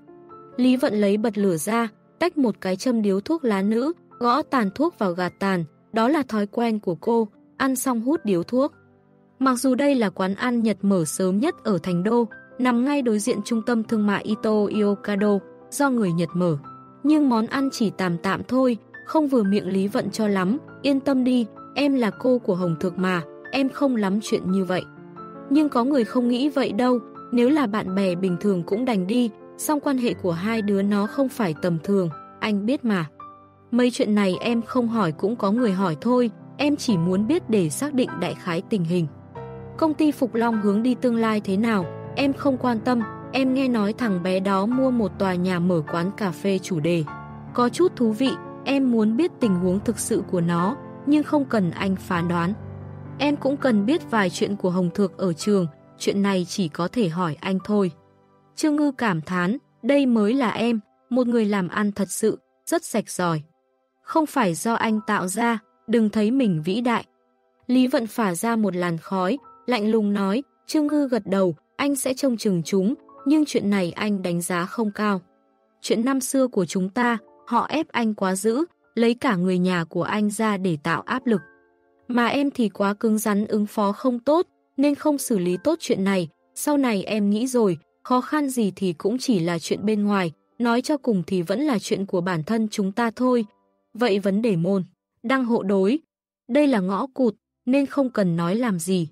[SPEAKER 1] Lý Vận lấy bật lửa ra, tách một cái châm điếu thuốc lá nữ, gõ tàn thuốc vào gạt tàn, đó là thói quen của cô, ăn xong hút điếu thuốc. Mặc dù đây là quán ăn Nhật mở sớm nhất ở Thành Đô, nằm ngay đối diện trung tâm thương mại Ito Iokado, do người Nhật mở. Nhưng món ăn chỉ tạm tạm thôi, không vừa miệng Lý Vận cho lắm, yên tâm đi, em là cô của Hồng Thực mà, em không lắm chuyện như vậy. Nhưng có người không nghĩ vậy đâu, nếu là bạn bè bình thường cũng đành đi, song quan hệ của hai đứa nó không phải tầm thường, anh biết mà. Mấy chuyện này em không hỏi cũng có người hỏi thôi, em chỉ muốn biết để xác định đại khái tình hình. Công ty Phục Long hướng đi tương lai thế nào, em không quan tâm, em nghe nói thằng bé đó mua một tòa nhà mở quán cà phê chủ đề. Có chút thú vị, em muốn biết tình huống thực sự của nó, nhưng không cần anh phán đoán. Em cũng cần biết vài chuyện của Hồng Thược ở trường, chuyện này chỉ có thể hỏi anh thôi. Trương Ngư cảm thán, đây mới là em, một người làm ăn thật sự, rất sạch giỏi. Không phải do anh tạo ra, đừng thấy mình vĩ đại. Lý Vận phả ra một làn khói, lạnh lùng nói, Trương Ngư gật đầu, anh sẽ trông chừng chúng, nhưng chuyện này anh đánh giá không cao. Chuyện năm xưa của chúng ta, họ ép anh quá dữ, lấy cả người nhà của anh ra để tạo áp lực. Mà em thì quá cứng rắn ứng phó không tốt, nên không xử lý tốt chuyện này. Sau này em nghĩ rồi, khó khăn gì thì cũng chỉ là chuyện bên ngoài, nói cho cùng thì vẫn là chuyện của bản thân chúng ta thôi. Vậy vấn đề môn, đang hộ đối. Đây là ngõ cụt, nên không cần nói làm gì.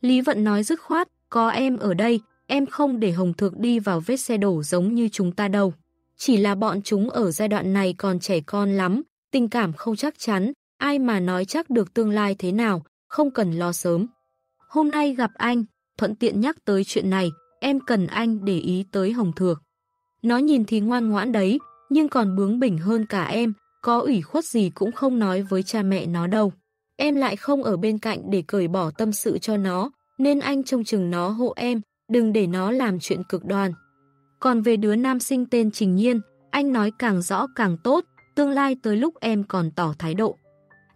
[SPEAKER 1] Lý Vận nói dứt khoát, có em ở đây, em không để Hồng Thược đi vào vết xe đổ giống như chúng ta đâu. Chỉ là bọn chúng ở giai đoạn này còn trẻ con lắm, tình cảm không chắc chắn, ai mà nói chắc được tương lai thế nào, không cần lo sớm. Hôm nay gặp anh, thuận tiện nhắc tới chuyện này, em cần anh để ý tới Hồng Thược. Nó nhìn thì ngoan ngoãn đấy, nhưng còn bướng bỉnh hơn cả em, có ủy khuất gì cũng không nói với cha mẹ nó đâu. Em lại không ở bên cạnh để cởi bỏ tâm sự cho nó, nên anh trông chừng nó hộ em, đừng để nó làm chuyện cực đoan. Còn về đứa nam sinh tên Trình Nhiên, anh nói càng rõ càng tốt, tương lai tới lúc em còn tỏ thái độ.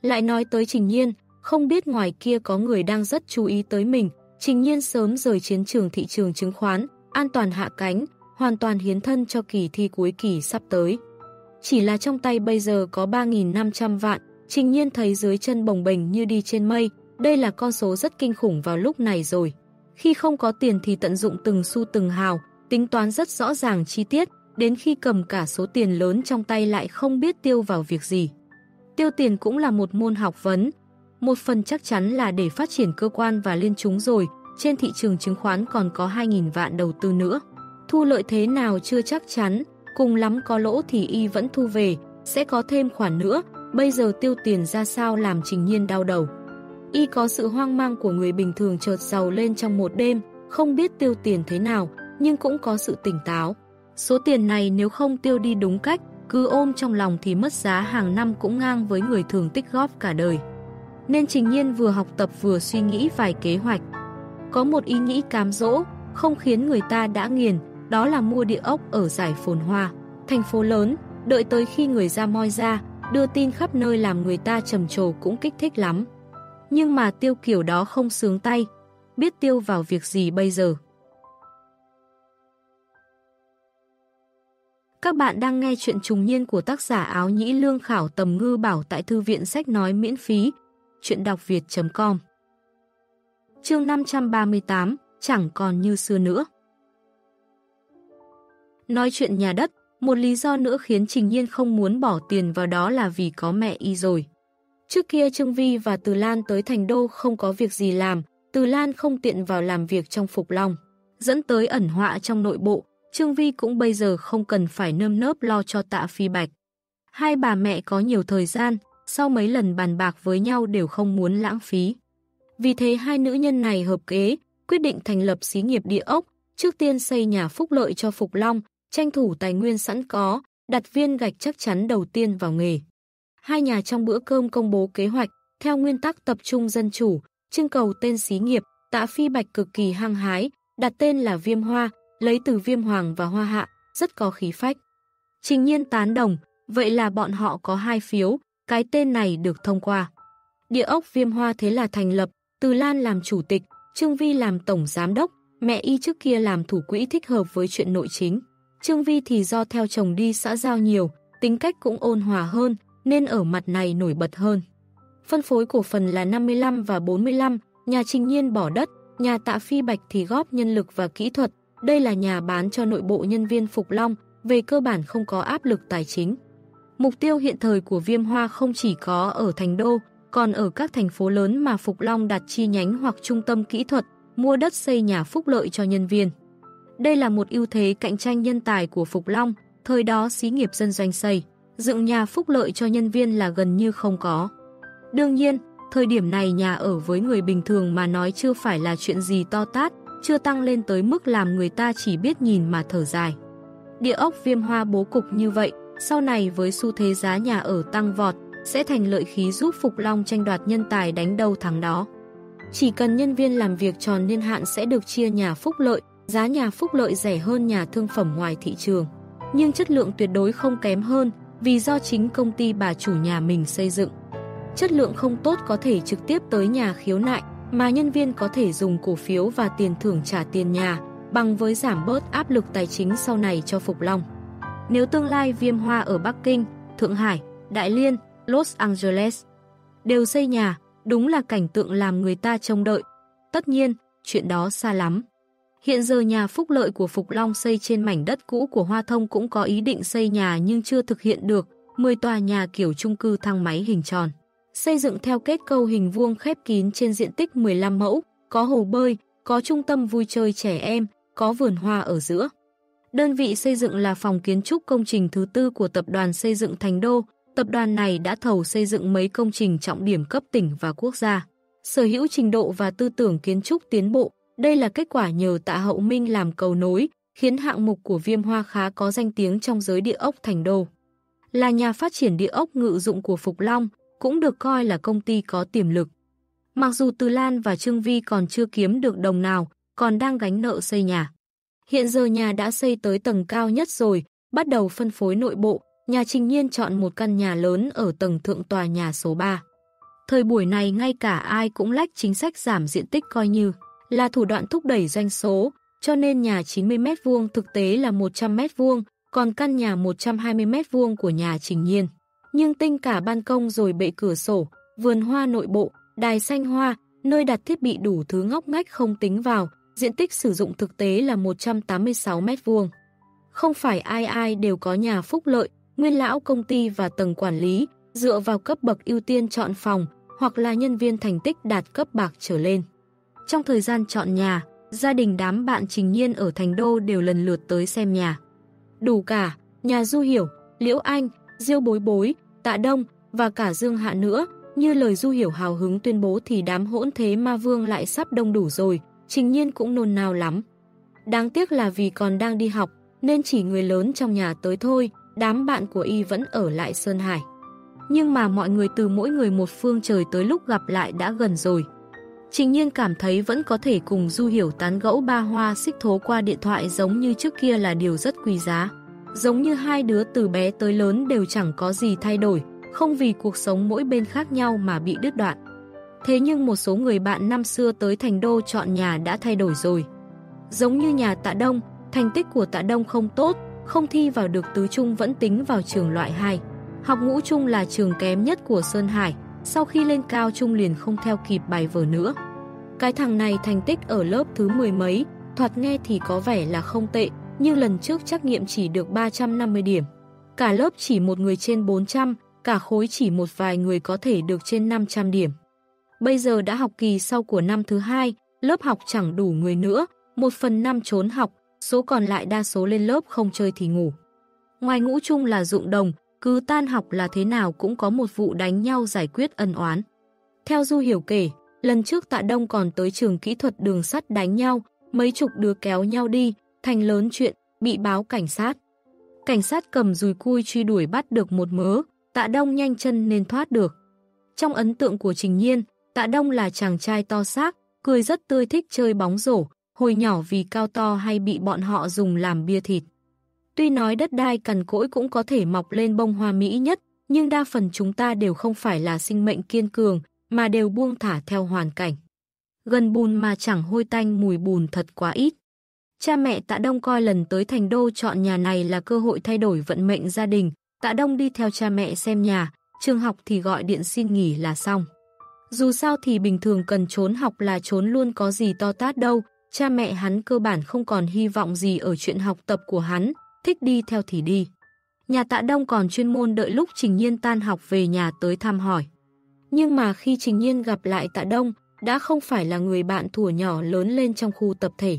[SPEAKER 1] Lại nói tới Trình Nhiên, không biết ngoài kia có người đang rất chú ý tới mình, Trình Nhiên sớm rời chiến trường thị trường chứng khoán, an toàn hạ cánh, hoàn toàn hiến thân cho kỳ thi cuối kỳ sắp tới. Chỉ là trong tay bây giờ có 3.500 vạn, Trình Nhiên thấy dưới chân bồng bềnh như đi trên mây, đây là con số rất kinh khủng vào lúc này rồi. Khi không có tiền thì tận dụng từng xu từng hào, tính toán rất rõ ràng chi tiết, đến khi cầm cả số tiền lớn trong tay lại không biết tiêu vào việc gì. Tiêu tiền cũng là một môn học vấn. Một phần chắc chắn là để phát triển cơ quan và liên chúng rồi, trên thị trường chứng khoán còn có 2.000 vạn đầu tư nữa. Thu lợi thế nào chưa chắc chắn, cùng lắm có lỗ thì y vẫn thu về, sẽ có thêm khoản nữa, bây giờ tiêu tiền ra sao làm trình nhiên đau đầu. Y có sự hoang mang của người bình thường chợt giàu lên trong một đêm, không biết tiêu tiền thế nào, nhưng cũng có sự tỉnh táo. Số tiền này nếu không tiêu đi đúng cách, cứ ôm trong lòng thì mất giá hàng năm cũng ngang với người thường tích góp cả đời. Nên Trình Nhiên vừa học tập vừa suy nghĩ vài kế hoạch. Có một ý nghĩ cám dỗ, không khiến người ta đã nghiền, đó là mua địa ốc ở giải phồn hoa, thành phố lớn, đợi tới khi người ra moi ra, đưa tin khắp nơi làm người ta trầm trồ cũng kích thích lắm. Nhưng mà tiêu kiểu đó không sướng tay, biết tiêu vào việc gì bây giờ. Các bạn đang nghe chuyện trùng niên của tác giả áo nhĩ lương khảo tầm ngư bảo tại thư viện sách nói miễn phí, chuyện đọc việt.com Chương 538, chẳng còn như xưa nữa. Nói chuyện nhà đất, một lý do nữa khiến Trình Nhiên không muốn bỏ tiền vào đó là vì có mẹ y rồi. Trước kia Trương Vi và Từ Lan tới Thành Đô không có việc gì làm, Từ Lan không tiện vào làm việc trong Phục Long, dẫn tới ẩn họa trong nội bộ, Trương Vi cũng bây giờ không cần phải nơm nớp lo cho tạ phi bạch. Hai bà mẹ có nhiều thời gian, sau mấy lần bàn bạc với nhau đều không muốn lãng phí. Vì thế hai nữ nhân này hợp kế, quyết định thành lập xí nghiệp địa ốc, trước tiên xây nhà phúc lợi cho Phục Long, tranh thủ tài nguyên sẵn có, đặt viên gạch chắc chắn đầu tiên vào nghề. Hai nhà trong bữa cơm công bố kế hoạch, theo nguyên tắc tập trung dân chủ, trưng cầu tên xí nghiệp, tạ phi bạch cực kỳ hăng hái, đặt tên là Viêm Hoa, lấy từ Viêm Hoàng và Hoa Hạ, rất có khí phách. Trình nhiên tán đồng, vậy là bọn họ có hai phiếu, cái tên này được thông qua. Địa ốc Viêm Hoa thế là thành lập, Từ Lan làm chủ tịch, Trương Vi làm tổng giám đốc, mẹ y trước kia làm thủ quỹ thích hợp với chuyện nội chính. Trương Vi thì do theo chồng đi xã giao nhiều, tính cách cũng ôn hòa hơn, nên ở mặt này nổi bật hơn. Phân phối cổ phần là 55 và 45, nhà Trình Nhiên bỏ đất, nhà Tạ Phi Bạch thì góp nhân lực và kỹ thuật. Đây là nhà bán cho nội bộ nhân viên Phục Long, về cơ bản không có áp lực tài chính. Mục tiêu hiện thời của Viêm Hoa không chỉ có ở Thành Đô, còn ở các thành phố lớn mà Phục Long đặt chi nhánh hoặc trung tâm kỹ thuật, mua đất xây nhà phúc lợi cho nhân viên. Đây là một ưu thế cạnh tranh nhân tài của Phục Long, thời đó xí nghiệp dân doanh xây, dựng nhà phúc lợi cho nhân viên là gần như không có. Đương nhiên, thời điểm này nhà ở với người bình thường mà nói chưa phải là chuyện gì to tát, chưa tăng lên tới mức làm người ta chỉ biết nhìn mà thở dài. Địa ốc viêm hoa bố cục như vậy, sau này với xu thế giá nhà ở tăng vọt, sẽ thành lợi khí giúp Phục Long tranh đoạt nhân tài đánh đầu thắng đó. Chỉ cần nhân viên làm việc tròn niên hạn sẽ được chia nhà phúc lợi, Giá nhà phúc lợi rẻ hơn nhà thương phẩm ngoài thị trường, nhưng chất lượng tuyệt đối không kém hơn vì do chính công ty bà chủ nhà mình xây dựng. Chất lượng không tốt có thể trực tiếp tới nhà khiếu nại, mà nhân viên có thể dùng cổ phiếu và tiền thưởng trả tiền nhà, bằng với giảm bớt áp lực tài chính sau này cho Phục Long. Nếu tương lai viêm hoa ở Bắc Kinh, Thượng Hải, Đại Liên, Los Angeles đều xây nhà, đúng là cảnh tượng làm người ta trông đợi. Tất nhiên, chuyện đó xa lắm. Hiện giờ nhà phúc lợi của Phục Long xây trên mảnh đất cũ của Hoa Thông cũng có ý định xây nhà nhưng chưa thực hiện được, 10 tòa nhà kiểu chung cư thang máy hình tròn. Xây dựng theo kết câu hình vuông khép kín trên diện tích 15 mẫu, có hồ bơi, có trung tâm vui chơi trẻ em, có vườn hoa ở giữa. Đơn vị xây dựng là phòng kiến trúc công trình thứ tư của Tập đoàn Xây dựng Thành Đô. Tập đoàn này đã thầu xây dựng mấy công trình trọng điểm cấp tỉnh và quốc gia. Sở hữu trình độ và tư tưởng kiến trúc tiến bộ, đây là kết quả nhờ tạ hậu minh làm cầu nối, khiến hạng mục của viêm hoa khá có danh tiếng trong giới địa ốc thành đô. Là nhà phát triển địa ốc ngự dụng của Phục Long, cũng được coi là công ty có tiềm lực. Mặc dù Từ Lan và Trương Vi còn chưa kiếm được đồng nào, còn đang gánh nợ xây nhà. Hiện giờ nhà đã xây tới tầng cao nhất rồi, bắt đầu phân phối nội bộ, nhà Trình Nhiên chọn một căn nhà lớn ở tầng thượng tòa nhà số 3. Thời buổi này ngay cả ai cũng lách chính sách giảm diện tích coi như là thủ đoạn thúc đẩy doanh số, cho nên nhà 90m2 thực tế là 100m2, còn căn nhà 120m2 của nhà Trình Nhiên. Nhưng tinh cả ban công rồi bệ cửa sổ, vườn hoa nội bộ, đài xanh hoa, nơi đặt thiết bị đủ thứ ngóc ngách không tính vào, diện tích sử dụng thực tế là 186 mét vuông. Không phải ai ai đều có nhà phúc lợi, nguyên lão công ty và tầng quản lý, dựa vào cấp bậc ưu tiên chọn phòng, hoặc là nhân viên thành tích đạt cấp bạc trở lên. Trong thời gian chọn nhà, gia đình đám bạn trình nhiên ở Thành Đô đều lần lượt tới xem nhà. Đủ cả, nhà Du Hiểu, Liễu Anh, Diêu Bối Bối, Tạ Đông và cả Dương Hạ nữa, như lời Du Hiểu hào hứng tuyên bố thì đám hỗn thế ma vương lại sắp đông đủ rồi, trình nhiên cũng nôn nao lắm. Đáng tiếc là vì còn đang đi học, nên chỉ người lớn trong nhà tới thôi, đám bạn của y vẫn ở lại Sơn Hải. Nhưng mà mọi người từ mỗi người một phương trời tới lúc gặp lại đã gần rồi. Trình nhiên cảm thấy vẫn có thể cùng Du Hiểu tán gẫu ba hoa xích thố qua điện thoại giống như trước kia là điều rất quý giá. Giống như hai đứa từ bé tới lớn đều chẳng có gì thay đổi, không vì cuộc sống mỗi bên khác nhau mà bị đứt đoạn. Thế nhưng một số người bạn năm xưa tới Thành Đô chọn nhà đã thay đổi rồi. Giống như nhà Tạ Đông, thành tích của Tạ Đông không tốt, không thi vào được tứ trung vẫn tính vào trường loại 2. Học ngũ trung là trường kém nhất của Sơn Hải, sau khi lên cao trung liền không theo kịp bài vở nữa. Cái thằng này thành tích ở lớp thứ mười mấy, thoạt nghe thì có vẻ là không tệ, nhưng lần trước trắc nghiệm chỉ được 350 điểm. Cả lớp chỉ một người trên 400, cả khối chỉ một vài người có thể được trên 500 điểm. Bây giờ đã học kỳ sau của năm thứ hai, lớp học chẳng đủ người nữa, một phần năm trốn học, số còn lại đa số lên lớp không chơi thì ngủ. Ngoài ngũ chung là dụng đồng, cứ tan học là thế nào cũng có một vụ đánh nhau giải quyết ân oán. Theo Du Hiểu kể, lần trước Tạ Đông còn tới trường kỹ thuật đường sắt đánh nhau, mấy chục đứa kéo nhau đi, thành lớn chuyện, bị báo cảnh sát. Cảnh sát cầm dùi cui truy đuổi bắt được một mớ, Tạ Đông nhanh chân nên thoát được. Trong ấn tượng của Trình Nhiên, Tạ Đông là chàng trai to xác, cười rất tươi thích chơi bóng rổ, hồi nhỏ vì cao to hay bị bọn họ dùng làm bia thịt. Tuy nói đất đai cằn cỗi cũng có thể mọc lên bông hoa mỹ nhất, nhưng đa phần chúng ta đều không phải là sinh mệnh kiên cường, mà đều buông thả theo hoàn cảnh. Gần bùn mà chẳng hôi tanh mùi bùn thật quá ít. Cha mẹ Tạ Đông coi lần tới thành đô chọn nhà này là cơ hội thay đổi vận mệnh gia đình. Tạ Đông đi theo cha mẹ xem nhà, trường học thì gọi điện xin nghỉ là xong. Dù sao thì bình thường cần trốn học là trốn luôn có gì to tát đâu, cha mẹ hắn cơ bản không còn hy vọng gì ở chuyện học tập của hắn, thích đi theo thì đi. Nhà tạ đông còn chuyên môn đợi lúc Trình Nhiên tan học về nhà tới thăm hỏi. Nhưng mà khi Trình Nhiên gặp lại tạ đông, đã không phải là người bạn thủa nhỏ lớn lên trong khu tập thể.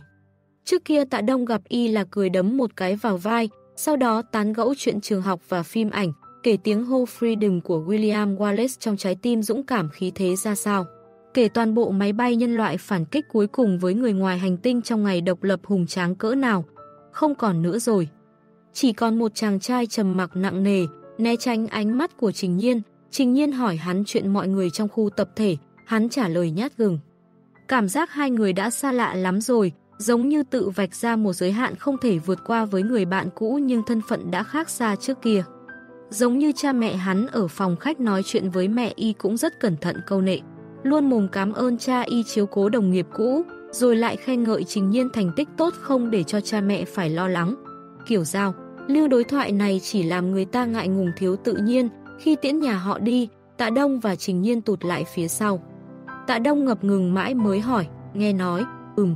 [SPEAKER 1] Trước kia tạ đông gặp y là cười đấm một cái vào vai, sau đó tán gẫu chuyện trường học và phim ảnh, kể tiếng hô Freedom của William Wallace trong trái tim dũng cảm khí thế ra sao. Kể toàn bộ máy bay nhân loại phản kích cuối cùng với người ngoài hành tinh trong ngày độc lập hùng tráng cỡ nào. Không còn nữa rồi. Chỉ còn một chàng trai trầm mặc nặng nề, né tránh ánh mắt của Trình Nhiên. Trình Nhiên hỏi hắn chuyện mọi người trong khu tập thể, hắn trả lời nhát gừng. Cảm giác hai người đã xa lạ lắm rồi, giống như tự vạch ra một giới hạn không thể vượt qua với người bạn cũ nhưng thân phận đã khác xa trước kia. Giống như cha mẹ hắn ở phòng khách nói chuyện với mẹ y cũng rất cẩn thận câu nệ. Luôn mồm cảm ơn cha y chiếu cố đồng nghiệp cũ, rồi lại khen ngợi trình nhiên thành tích tốt không để cho cha mẹ phải lo lắng. Kiểu giao, lưu đối thoại này chỉ làm người ta ngại ngùng thiếu tự nhiên, khi tiễn nhà họ đi, tạ đông và trình nhiên tụt lại phía sau. Tạ đông ngập ngừng mãi mới hỏi, nghe nói, ừm.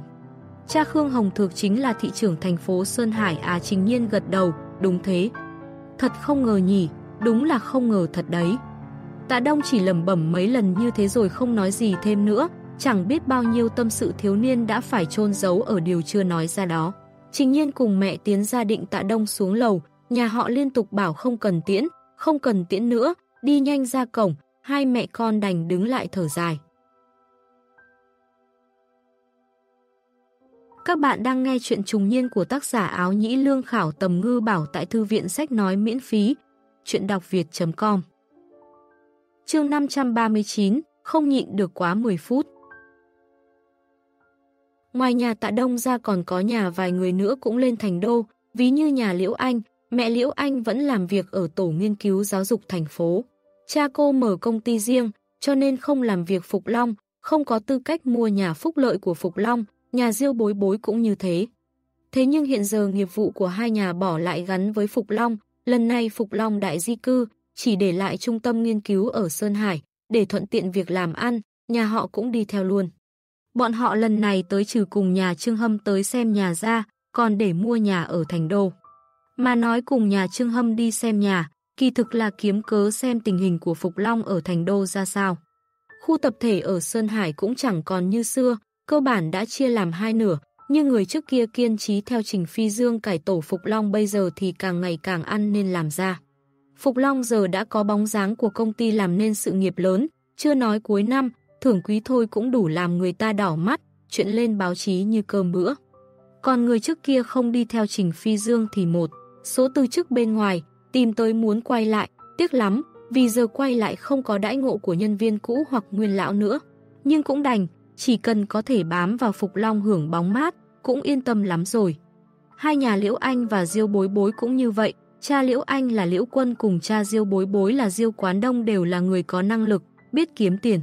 [SPEAKER 1] Cha Khương Hồng Thược chính là thị trưởng thành phố Sơn Hải à trình nhiên gật đầu, đúng thế. Thật không ngờ nhỉ, đúng là không ngờ thật đấy. Tạ Đông chỉ lầm bẩm mấy lần như thế rồi không nói gì thêm nữa, chẳng biết bao nhiêu tâm sự thiếu niên đã phải chôn giấu ở điều chưa nói ra đó. Trình nhiên cùng mẹ tiến ra định Tạ Đông xuống lầu, nhà họ liên tục bảo không cần tiễn, không cần tiễn nữa, đi nhanh ra cổng, hai mẹ con đành đứng lại thở dài. Các bạn đang nghe chuyện trùng niên của tác giả áo nhĩ lương khảo tầm ngư bảo tại thư viện sách nói miễn phí. Chuyện đọc việt.com Chương 539, không nhịn được quá 10 phút. Ngoài nhà tạ đông ra còn có nhà vài người nữa cũng lên thành đô, ví như nhà Liễu Anh, mẹ Liễu Anh vẫn làm việc ở tổ nghiên cứu giáo dục thành phố. Cha cô mở công ty riêng, cho nên không làm việc Phục Long, không có tư cách mua nhà phúc lợi của Phục Long, nhà diêu bối bối cũng như thế. Thế nhưng hiện giờ nghiệp vụ của hai nhà bỏ lại gắn với Phục Long, lần này Phục Long đại di cư, chỉ để lại trung tâm nghiên cứu ở Sơn Hải, để thuận tiện việc làm ăn, nhà họ cũng đi theo luôn. Bọn họ lần này tới trừ cùng nhà Trương Hâm tới xem nhà ra, còn để mua nhà ở Thành Đô. Mà nói cùng nhà Trương Hâm đi xem nhà, kỳ thực là kiếm cớ xem tình hình của Phục Long ở Thành Đô ra sao. Khu tập thể ở Sơn Hải cũng chẳng còn như xưa, cơ bản đã chia làm hai nửa, nhưng người trước kia kiên trí theo trình phi dương cải tổ Phục Long bây giờ thì càng ngày càng ăn nên làm ra. Phục Long giờ đã có bóng dáng của công ty làm nên sự nghiệp lớn, chưa nói cuối năm, thưởng quý thôi cũng đủ làm người ta đỏ mắt, chuyện lên báo chí như cơm bữa. Còn người trước kia không đi theo trình phi dương thì một, số từ chức bên ngoài, tìm tới muốn quay lại, tiếc lắm, vì giờ quay lại không có đãi ngộ của nhân viên cũ hoặc nguyên lão nữa. Nhưng cũng đành, chỉ cần có thể bám vào Phục Long hưởng bóng mát, cũng yên tâm lắm rồi. Hai nhà Liễu Anh và Diêu Bối Bối cũng như vậy, cha Liễu Anh là Liễu Quân cùng cha Diêu Bối Bối là Diêu Quán Đông đều là người có năng lực, biết kiếm tiền.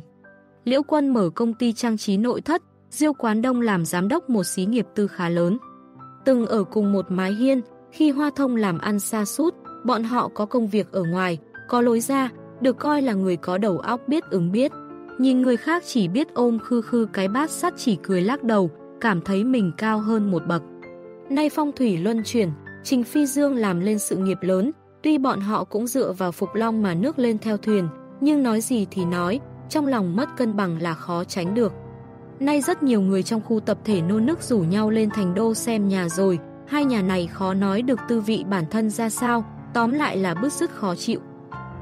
[SPEAKER 1] Liễu Quân mở công ty trang trí nội thất, Diêu Quán Đông làm giám đốc một xí nghiệp tư khá lớn. Từng ở cùng một mái hiên, khi Hoa Thông làm ăn xa sút bọn họ có công việc ở ngoài, có lối ra, được coi là người có đầu óc biết ứng biết. Nhìn người khác chỉ biết ôm khư khư cái bát sắt chỉ cười lắc đầu, cảm thấy mình cao hơn một bậc. Nay phong thủy luân chuyển, Trình Phi Dương làm lên sự nghiệp lớn, tuy bọn họ cũng dựa vào Phục Long mà nước lên theo thuyền, nhưng nói gì thì nói, trong lòng mất cân bằng là khó tránh được. Nay rất nhiều người trong khu tập thể nôn nức rủ nhau lên thành đô xem nhà rồi, hai nhà này khó nói được tư vị bản thân ra sao, tóm lại là bức sức khó chịu.